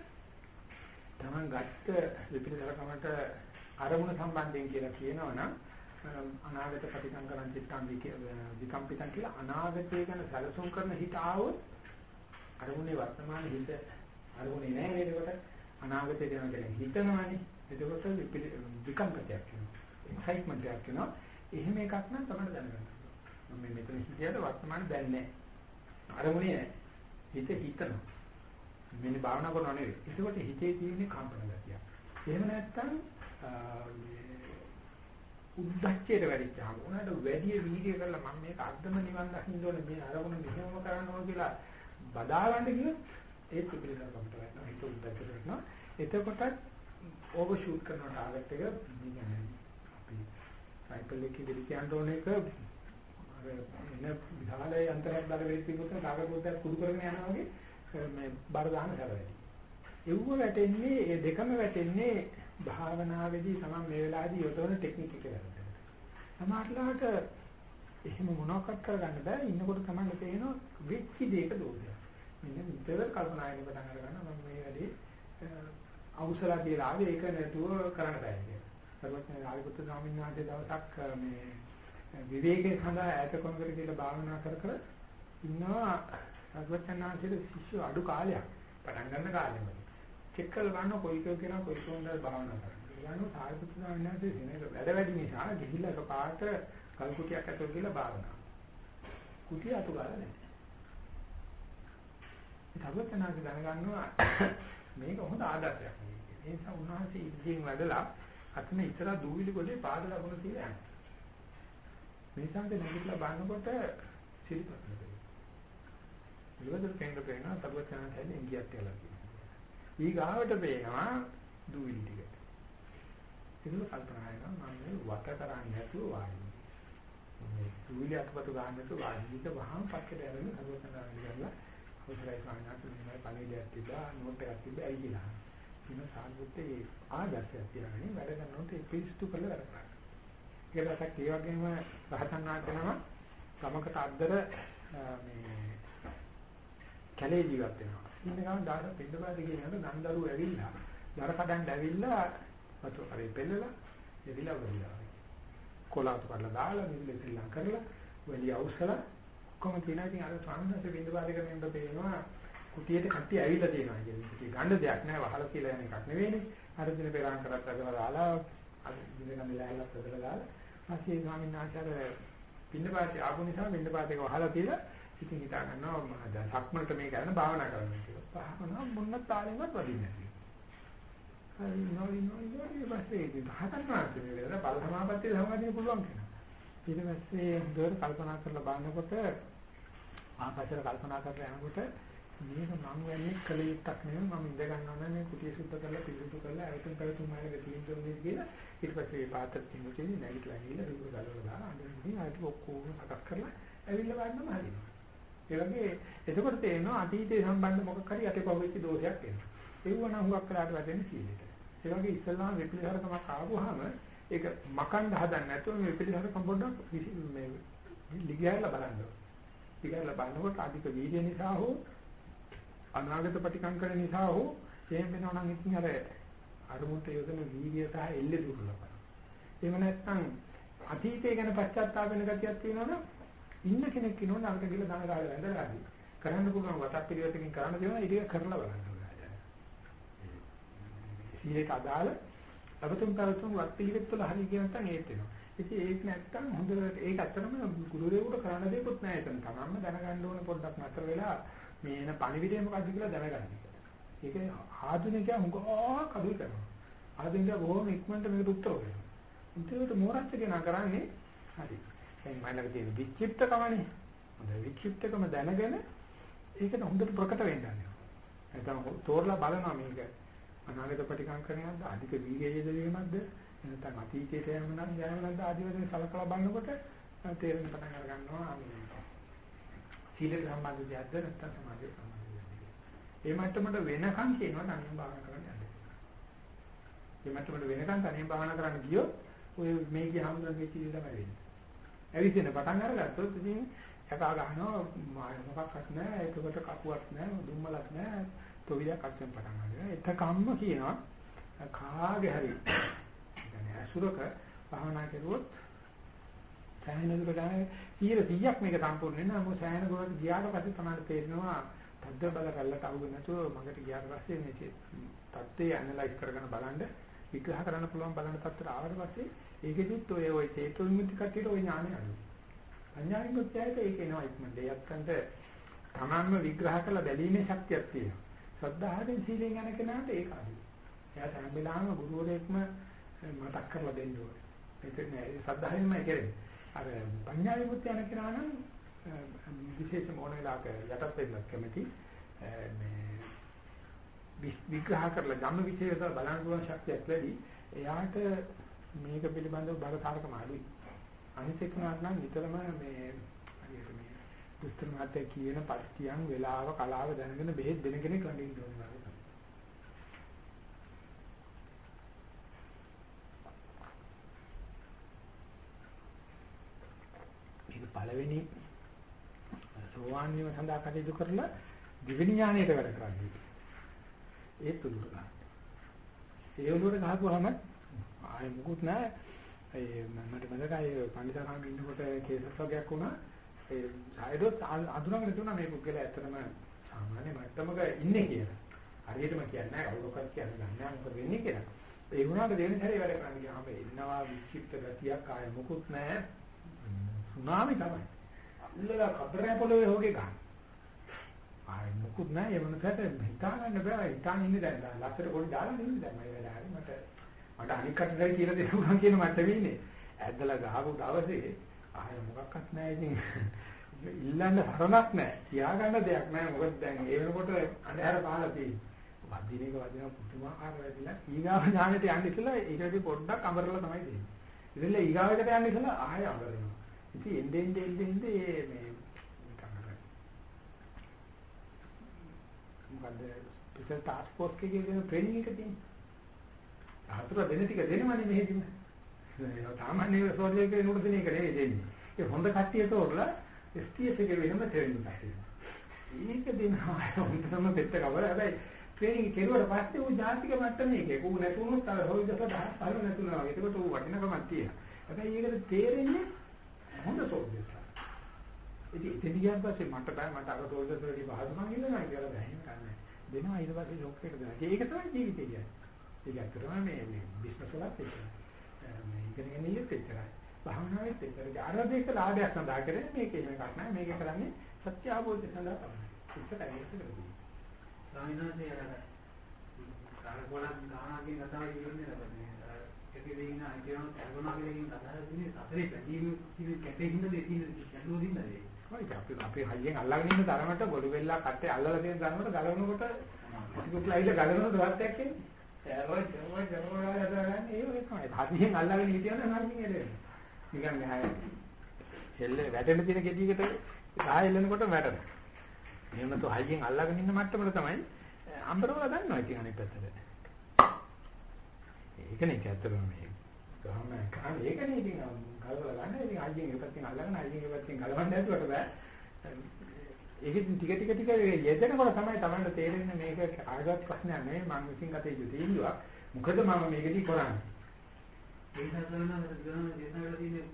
තමන් ගත්ත විපිලිසරකමට අරමුණ සම්බන්ධයෙන් කියලා කියනවනම් අනාගත ප්‍රතිසංකරණ චිත්තං විකම්පිතං කියලා අනාගතය ගැන සැලසුම් කරන හිත ආවොත් අරමුණේ වර්තමාන හිත අරමුණේ නැහැ නේද ඒකට? අනාගතය ගැන කෙනෙක් හිතනවනේ. එතකොට විකම්පනයක් වෙනවා. එක්සයිට්මන්ට් එකක් වෙනවා. එහෙම එකක් නම් තමයි දැනගන්න මම මේ මෙතන හිතියට වර්තමාන දැන් නැහැ අරමුණේ නැහැ හිත හිතනවා. මෙන්න භාවනා කරනවා නෙවෙයි. ඒකට හිතේ තියෙන කම්පන ගතිය එහෙම නැත්නම් උද්දච්චයට වැඩිච්චාම උනාට වැඩි වීර්ය කරලා මම මේක අර්ධම නිවන් දකින්න ඕනේ මේ අරමුණ මෙහෙම කරන්න ඕන කියලා බදාගන්න කියොත් ඒත් පිළිගන්නකට වෙනවා ඒක උද්දච්චයට වෙනවා එතකොටත් ඕවර් ෂූට් කරන ටාගට් එක. කියන්නේ අපි සයිකල් එකේ දෙවි කියන්න ඕන එක. අර එන විශාල අන්තරයක් බල වෙච්ච කොට ටාගට් පොතක් කුඩු කරගෙන යනවා වගේ මේ බර දාන හැරෙයි. එව්ව වැටෙන්නේ ඒ දෙකම වැටෙන්නේ භාවනාවේදී තමයි මේ වෙලාවේදී යොදවන ටෙක්නික් එක වැරද්ද. සමහරట్లాට එහෙම මොනවක්වත් කරගන්න බෑ ඉන්නකොට තමයි තේරෙනවා වෙච්ච දෙයක දෝෂයක්. මෙන්න විතර කල්පනා කරන පටන් අරගන්න මම මේ වැඩේ අවසල කියලා ආවේ ඒක නැතුව කරන්න බෑ කියලා. සර්වඥ ආරිපුත්‍ර ස්වාමීන් වහන්සේ දවසක් මේ විවේකයේ සඳහා ඈත කොනකට කියලා භාවනා කර කර ඉන්නවා සර්වඥාන්සේගේ ශිෂ්‍ය අඩු කාලයක් පටන් ගන්න කාලෙම. චෙක් කරලා ගන්න කොයි කෝ කියන කොයි කෝන්ද භාවනා කරන්නේ. ඊළඟ සාරිපුත්‍ර ස්වාමීන් වහන්සේ දිනේ වැඩ වැඩි නිසා ගිහිල්ලා එකපාරට කල්කුටියක් ඇතුල් කියලා භාවනා. කුටිය අතු ගාලා නැහැ. ඒ සර්වඥාන්සේ දැනගන්නවා මේක හොඳ ආදර්ශයක්. ඒ නිසා උන්වහන්සේ ඉද්දීන් වැඩලා අතන ඉතලා දූවිලි ගොඩේ පාද ලකුණු තියලා යනවා. මේ සංකේ නැගිටලා බලනකොට සිරිපත් වෙනවා. ඉවදල් කෙනෙක් පේනවා සර්වඥාන්සේ ඉංගියක් කියලා කියනවා. ඊගාවට පේනවා දූවිලි ටික. ඒක කල්පනා කරනවා මම මේ වට කරන්නේ නැතුව වාඩි මේ දූවිලි අතපතු ගන්න නැතුව වාඩි ඉඳ වහම පක්කේ දැරෙන සර්වඥාන්සේ කරලා කොතරයි ස්වාමීන් වහන්සේ පණිවිඩයක් තිබ්බා නෝට් එකක් තිබ්බා ඇයි කියලා. කියන සාධුත්තේ ආදර්ශයක් තියාගෙන වැඩ කරනකොට ඒ පිළිස්තු කළ වැඩ කරනවා. ඒකටත් ඒ වගේම රහතන් වහන්සේනම ගමකට අද්දර මේ කැලේ ජීවත් වෙනවා. ඉන්න ගමන් දාස පිටපාත කියනකොට නන්දරු ඇවිල්ලා දර කඩන්න ඇවිල්ලා වතු කරේ පෙන්නලා එවිලා වෙලා. කොලාතු කරලා දාලා නිවිල ශ්‍රී කරලා වැඩි අවසල කොහොම තියෙනවා ඉතින් අර ස්වාමීන් වහන්සේ බින්දපාත කරනකොට පේනවා කුටියට කට්ටිය ඇවිල්ලා තියෙනවා කියන්නේ. කුටිය ගන්න දෙයක් නෑ වහලා කියලා යන එකක් නෙවෙයිනේ. අර දින පෙරාන් කරත් අදලා දාලා අද දින ගමලා ඇවිල්ලා ප්‍රදලා දාලා පස්සේ ස්වාමීන් වහන්සේ පින්නපාතේ ආපු නිසා පින්නපාතේක වහලා තියලා ඉතින් හිතා ගන්නවා මම දැන් සක්මනට මේ කරන භාවනා කරන්න කියලා. භාවනා මොන්න තාලෙවත් වදින්නේ නැහැ. හරි නෝයි නෝයි නෝයි පස්සේ ඉතින් හතන් මාසේ මේ වෙලාවට බල සමාපත්තිය සමාදින්න පුළුවන් කෙනා. ඊට පස්සේ හොඳට කල්පනා කරලා බලනකොට ආපස්සට කල්පනා කරලා යනකොට මේක මම වෙන්නේ කල යුත්තක් නෙවෙයි මම ඉඳ ගන්නවා නම් කුටිය සුද්ධ කරලා පිළිසුදු කරලා අවතුන් පැවතුම් මාර්ග තියෙන්නේ කියලා ඊට පස්සේ මේ පාත්‍ර තින්නුකේ නැගිටලා ගිහලා රුධිර ගලවලා දාලා අඳින්න ආයෙත් ඔක්කොම සකස් කරලා ඇවිල්ලා වන්නම හරිනවා ඒ වගේ එතකොට තේරෙනවා අතීතයේ සම්බන්ධ මොකක් හරි අතපොවෙච්ච දෝෂයක් එනවා. ඒව නම් හුඟක් කරාට වැටෙන්නේ සීලෙට. ඒ වගේ ඉස්සල්ලාම විපිලිහරකමක් ආවොහම ඒක මකන්න හදන්නේ නැතුව මේ විපිලිහරකම් පොඩ්ඩක් මේ ලිගයලා බලන්න. ලිගයලා බලනකොට අධික වීර්ය නිසා හෝ අනාගත ප්‍රතිකංකර නිසා හෝ එහෙම වෙනවා නම් ඉතින් අර අරමුණට යොදන වීර්ය සහ එල්ල දුර්ලභයි. එහෙම නැත්නම් අතීතය ගැන පශ්චාත්තාප වෙන ගතියක් තියෙනවනම් ඉන්න කෙනෙක් ඉන්නවනම් අරක ගිහලා දන ගහලා වැඳලාදී කරන්න පුළුවන් වතක් පිළිවෙතකින් කරන්න දෙනවා ඒක කරලා බලන්න ඕනේ. සීලයට අදාළ අවතුම් කරතුම් වත් පිළිවෙත් වල හරි කියන නැත්නම් ඒත් වෙනවා. ඉතින් ඒක නැත්තම් හොඳට ඒක ඇත්තටම ගුරුවරයෙකුට කරන්න දෙයක්වත් නැහැ එතන. තමන්ම දැනගන්න ඕනේ පොඩ්ඩක් නතර වෙලා මේ එන පණිවිඩය මොකද්ද කියලා දැනගන්න. ඒක ආධුනිකයා හුඟක් අඩු කරනවා. ආධුනිකයා බොහොම ඉක්මනට මේකට උත්තර දෙනවා. උත්තරයට මෝරච්ච කෙනා කරන්නේ හරි. දැන් මයිලක තියෙන වික්ෂිප්තකමනේ. හොඳ වික්ෂිප්තකම දැනගෙන ඒකට හොඳට ප්‍රකට වෙන්න ඕනේ. නැත්නම් තෝරලා බලනවා මේක අනාගත ප්‍රතිකංකරණයක්ද අධික වීර්යයේද වීමක්ද නැත්නම් අතීතයට යෑම නම් යෑම නැද්ද ආදී වශයෙන් සලකලා බලනකොට තේරෙන පටන් අර ගන්නවා සීල සම්බන්ධ දෙයක්ද නැත්නම් සමාධිය සම්බන්ධ දෙයක්ද ඒ මට්ටමට වෙනකන් කියනවා තනියම භාවනා කරන්න යන්න. ඒ මට්ටමට වෙනකන් තනියම භාවනා කරන්න ගියොත් ඔය මේ කියහමුදුන් වෙච්ච දේ තමයි වෙන්නේ. ඇවිදින පටන් අරගත්තොත් ඉතින් යකා ගන්නවා මොකක්වත් නැහැ ඒකට කපුවක් නැහැ දුම්මලක් නැහැ තොවියක් අත්යෙන් පටන් ගන්නවා. එතකම්ම කියනවා කාගේ හරි يعني අසුරක භාවනා කරුවොත් සෑහෙනකට ගානේ 100ක් මේක සම්පූර්ණ වෙනවා. මොකද සෑහෙන ගොඩක් ගියාට පස්සේ තමයි තේරෙනවා තද්ද බල කරලා කවුද නැතුව මගට ගියාට පස්සේ මේ තත්ත්වය ඇනලයිස් කරගෙන බලන්න විග්‍රහ කරන්න පුළුවන් බලන තත්ත්වයට ආවට පස්සේ ඒකෙදිත් ඔය ඔය චේතෝ විමුක්ති කටියට ඔය ඥානය අනුයි. අඥා විමුක්තියට ඒක එනවා ඉක්මනට. ඒත්කන්ට තමන්ම විග්‍රහ කරලා බැලීමේ ශක්තියක් තියෙනවා. ශ්‍රද්ධාවෙන් සීලෙන් යන කෙනාට ඒක අඩුයි. එයා හැම වෙලාවෙම ගුරුවරයෙක්ම මතක් කරලා දෙන්න ඕනේ. ඒක නෑ ශ්‍රද්ධාවෙන්මයි කරන්නේ. අර පඤ්ඤා විමුක්තිය යන කෙනා නම් විශේෂ මොන වෙලාවක යටත් වෙන්න කැමති මේ විග්‍රහ කරලා ධම්ම විශේෂය බලන්න පුළුවන් ශක්තියක් ලැබි. එයාට මේක පිළිබඳව බරකාරකම අඩුයි. අනිත් එක නම් නිතරම මේ හරියට මේ දුස්තර මාතේ කියන පස්තියන් වෙලාව කලාව දැනගෙන බෙහෙත් දෙන කෙනෙක් ළඟ ඉන්න ඕනේ වගේ. මේක පළවෙනි සෝවාන් වීම සඳහා කටයුතු කරලා දිවෙන ඥානයට වැඩ කරන්නේ. ඒ තුරුර ගන්න. ඒ උඩට ගහපුවාම ආයෙ මුකුත් නැහැ. ඒ මට මතකයි පණිතරාම ඉන්නකොට කේසස් වර්ගයක් වුණා. ඒ සායදොත් අඳුනගෙන තුනා මේ පුද්ගලයා ඇත්තටම සාමාන්‍ය මට්ටමක ඉන්නේ කියලා. හරියටම කියන්නේ නැහැ කවුරුකත් කියන්නේ නැහැ මොකද වෙන්නේ කියලා. ඒ වුණාට දෙවෙනි හැරේ වැඩ කරන්න ගියාම එන්නවා විචිත්ත ගතියක් ආයෙ මුකුත් නැහැ. සුනාමි තමයි. අල්ලලා කතරේ පොළවේ හොගේ ගන්න. ආයෙ මුකුත් නැහැ ඒ මොනකට හිතා ගන්න බෑ හිතාන ඉන්නේ දැන් ලස්සට පොඩි දාලා ඉන්නේ දැන් මම වැඩ හරි මට මට අනික් කටට කියලා දෙන්න පුළුවන් කියන මට්ටමේ ඉන්නේ. ඇද්දලා ගහපු දවසේ ආයෙ මොකක්වත් නැහැ ඉතින්. ඉල්ලන්න හරණක් නැහැ. කියාගන්න දෙයක් නැහැ. මොකද දැන් ඒ වෙනකොට අඳුර පහලා තියෙන්නේ. වදින එක වදින පුදුමාකාර වෙදිලා ඊගාව ඥානෙට යන්න ඉස්සලා ඊටදී පොඩ්ඩක් අමරලා තමයි දෙන්නේ ඉතින් ඊගාවකට යන්න ඉස්සලා ආයෙ අමරනවා ඉතින් එන්නේ එන්නේ එන්නේ මේ මොකද ස්පෙෂල් ටාස්ක් ෆෝස් එකේ දෙන ට්‍රේනින් එක තියෙන්නේ. හතර දෙන ටික දෙනවනේ මෙහෙදිම. ඒ සාමාන්‍ය සෝරිය එකේ නුඩ දෙන එක නෙවෙයි දෙන්නේ. ඒ හොඳ කට්ටිය තෝරලා STS එකේ වෙනම ට්‍රේනින් එකක් ඒක දෙනවා හොඳටම පෙත්ත කවර හැබැයි ට්‍රේනින් කෙරුවට පස්සේ ඌ ජාතික මට්ටමේ එකේ ඌ නැතුනොත් අර හොයි දස දහස් පහළ නැතුනවා වගේ. ඒකට ඌ වටිනකමක් තියෙනවා. හැබැයි ඒකට තේරෙන්නේ හොඳ සෝරිය. ඉතින් එතන ගියාන් පස්සේ මට බෑ මට අර ටෝල්ඩර් වලදී පහසුකම් ඉල්ලනවා කියලා බෑ එහෙම කරන්නේ. දෙනවා ඊට පස්සේ ෂොක් එක දෙනවා. ඒක තමයි ජීවිතය කියන්නේ. ඒක ඇත්තටම මේ මේ බිස්නස් වලත් එච්චරයි. මේ ඉගෙනගෙන ඉන්නේ එච්චරයි. භාවනාවෙත් එච්චරයි. දෙක ලාභයක් සඳහා කරන්නේ මේක එකක් නෑ. මේක කරන්නේ සත්‍ය අවබෝධය සඳහා තමයි. එච්චරයි ඒක කරන්නේ. ස්වාමීන් වහන්සේ අර කාලකෝලක් ගානාගේ කතාව කියන්නේ නැහැ. ඒකේ ඉන්න අයිතිවම කල්පනාගේ ඉන්න කතාව කියන්නේ සතරේ පැදීම කියන කැටේ හින්දා ඒ තියෙන ගැටලුව දින්දා ඒක. ඔය අපි අපි හයියෙන් අල්ලගෙන ඉන්න තරමට ගොළු වෙල්ලා කට්ටේ අල්ලලා තියෙන තරමට ගලවනකොට ටිකක් ලයිල ගලවන දවස්යක් කියන්නේ. ඒවයි ඒවයි ජනවලා හදාගන්න ඒ ඔය තමයි. හදිහියෙන් අල්ලගෙන හිටියනම් හරියින් එදෙන්නේ. නිකන් ගහයි. හෙල්ලේ වැටෙන්න තියෙන ගෙඩියකට ගහ එල්ලනකොට වැටෙනවා. එහෙම તો හයියෙන් අල්ලගෙන ඉන්න මට්ටමට තමයි අම්බරවල ගන්නවා ඉතින් අනිත් පැත්තට. ඒකනේ ඇත්තටම මේ ගහම කාම ඒකනේ ඉතින් කලවල ගන්න ඉතින් හයියෙන් එක පැත්තෙන් අල්ලගෙන හයියෙන් එක පැත්තෙන් ගලවන්න ඇතුවට බෑ. ඒකෙන් ටික ටික ටික යෙදෙනකොට තමයි Tamanට තේරෙන්නේ මේක කාගවත් ප්‍රශ්නයක් නෙවෙයි මම විසින් ගත යුතු තීන්දුවක්. මොකද මම මේකදී කරන්නේ. ඒක කරන කරන දේශනාවල තියෙන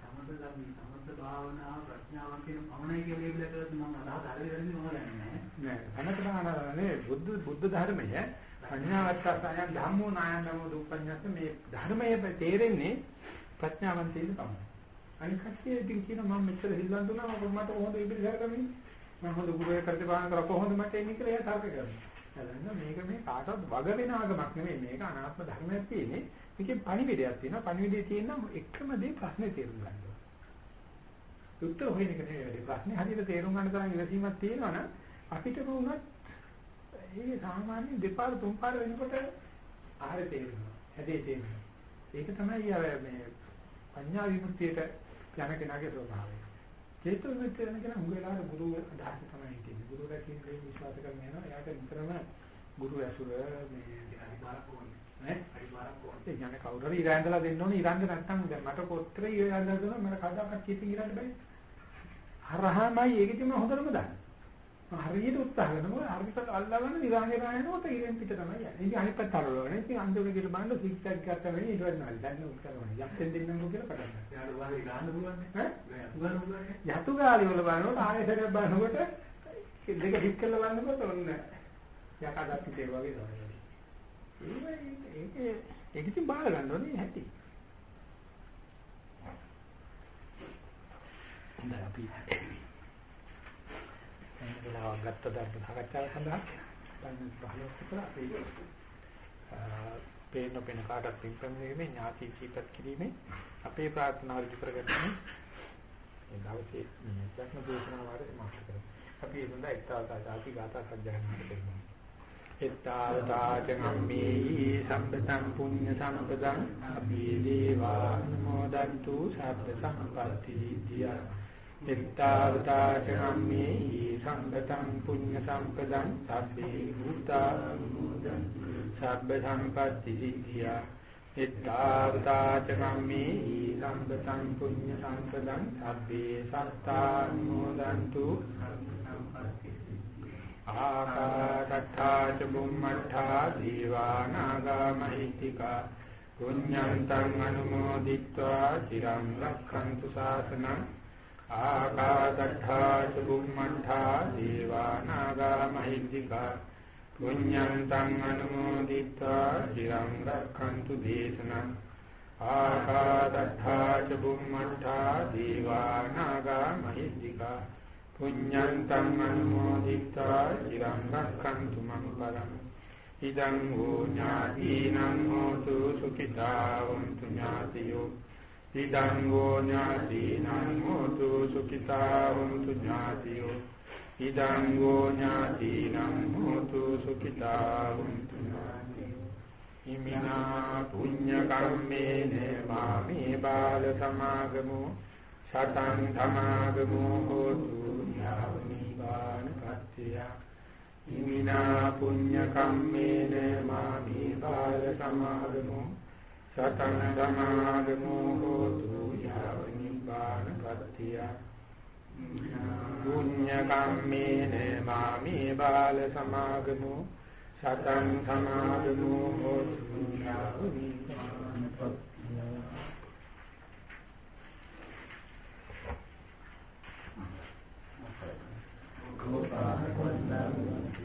සමත සමත භාවනාව ප්‍රඥාවන් කියන පමණයි කියලා ලේබල් එකකට මම අදහස් අරගෙන ඉන්නේ මොකද නැහැ. නෑ සමත භාවනාවනේ බුද්ධ බුද්ධ ධර්මය පඤ්ඤාවත්තසයන් ධම්මෝ නායනමෝ දුප්පඤ්ඤස්ස මේ ධර්මයේ තේරෙන්නේ ප්‍රඥාවන් තියෙන තමයි. අනික කච්චිය ඉතින් කියන මම මෙච්චර හිල්ලන් දුන්නා මම මට කොහොමද ඉබිලි කරගන්නේ? මම හොඳ ගුරුවරයෙක් කරලා බාන කරා කොහොමද මට එන්නේ කියලා එයා තර්ක කරනවා. දැන් මේක මේ කාටවත් වග වෙන ආගමක් නෙමෙයි මේක අනාත්ම ධර්මයක් තියෙන්නේ. මේකේ පණිවිඩයක් තියෙනවා. පණිවිඩයේ තියෙන එකම දේ ප්‍රශ්නේ තේරුම් ගන්න ඕනේ. උත්තර හොයන එක නෙවෙයි. ප්‍රශ්නේ හරියට තේරුම් ගන්න තරම් ඉවසීමක් තියෙනවා නම් අපිට වුණත් ඒ සාමාන්‍ය දෙපාර තුන්පාර වෙනකොට ආහාර තේරෙනවා. හැදේ තේරෙනවා. ඒක තමයි මේ පඤ්ඤා විමුක්තියට යන කෙනාගේ ස්වභාවය. චේතෝ විමුක්තිය යන කෙනා මුල වෙලාවට ගුරු අදහස තමයි හිටින්නේ. ගුරුවරයා කියන දේ විශ්වාස කරගෙන යනවා. එයාට නිතරම ගුරු ඇසුර මේ හරිමාරක් ඕනේ. නේ? හරිමාරක් ඕනේ. ඒ කියන්නේ කවුරු හරි ඉරන්දලා දෙන්න ඕනේ. ඉරන්ද නැත්තම් දැන් මට කොත්තරේ ඉරන්දලා දුන්නා මට කවදාකවත් කීපින් ඉරන්න බෑ. හරහාමයි ඒකෙදිම හොඳටම දන්නේ. හරියට උත්සාහ කරනවා හරියට අල්ලගන්න නිරාංගේ රායනකොට ඉරෙන් පිට තමයි යන්නේ. ඉතින් අනිත් පැත්ත අරවගෙන ඉතින් අන්තිමට ගිහින් බලන්න සික්ස් එකක් ගත්තා වෙන්නේ ඊට නෑ. දැන් උත් කරනවා. යක්ෙන් දෙන්නම්කෝ කියලා පටන් ගන්නවා. යාළුවා වාගේ ගන්න පුළුවන් නේ. ඈ? ගන්න පුළුවන් නේ. යතු ගාලි වල බලනකොට ආයෙසරයක් බලනකොට දෙක හිට කරලා බලනකොට ඔන්න යකාදත් පිටේ වගේ තමයි. ඒක ඒක ඉතින් බාර ගන්න ඕනේ හැටි. හොඳයි අපි වෙලාවක් ගත්ත ධර්ම සාකච්ඡාව සඳහා පන්සල් 15ක් විතර අපි පේන පේන කාටත් පින්පැමිණීමේ ඥාති ජීවිත කිරීමේ අපේ ප්‍රාර්ථනාව ඉදිරි කරගන්න මේ දවසේ මේ ප්‍රශ්න දේශනා වාරේ සමාප්ත කරමු. අපි ඒ සඳහා එක්තාවතා ආදී ගාථා සජ්ජායනා කරමු. එත්තාවතාචගම්මේහි සම්පතං පුඤ්ඤ සම්පතං අපි දේවා නමෝදන්තු සබ්බ සම්පatti දියා එත්තාවතාචගම්මේහි සම්පතං පුඤ්ඤ සම්පතං සබ්බේ භූතා සබ්බ සම්පatti දියා එත්තාවතාචගම්මේහි සම්පතං පුඤ්ඤ සම්පතං සබ්බේ සත්තා නමෝදන්තු ආකාශත්තා ච බුම්මත්තා දීවානාගා මහිත්‍තිකා පුඤ්ඤන්තං අනුමෝදිත්වා চিරං රක්ඛන්තු ශාසනං ආකාශට්ඨා චුම්මට්ඨා දීවානාගා මහිද්దికා පුඤ්ඤං තං අනුමෝදිත්වා চিරං රක්ඛන්තු දේශනං ආකාශට්ඨා චුම්මට්ඨා දීවානාගා මහිද්దికා පුඤ්ඤං තං අනුමෝදිත්වා চিරං රක්ඛන්තු මං පරං ඉදං වූ ඥාතිනං හෝතු සුඛිතා වന്തു ඥාතියෝ ඉදංගෝ ඥාතිනං හෝතු සුඛිතා වന്തു ඥාතියෝ. ඉදංගෝ ඥාතිනං හෝතු සුඛිතා වന്തു ඥාතියෝ. ඉමිනා පුඤ්ඤ කම්මේන මාමේ බාල සමාගමෝ. සතං ධමාගමෝ හෝතු යාව නිවාන පත්‍ය ඉමිනා පුඤ්ඤ කම්මේන මාමේ බාල සමාගමෝ. සතං ධමාදමෝ හෝතු යාව නිබ්බාන පත්‍තිය පුඤ්ඤ කම්මේන මාමේ බාල සමාගමෝ සතං සමාදමෝ හෝතු යාව නිබ්බාන පත්‍තිය Thank you.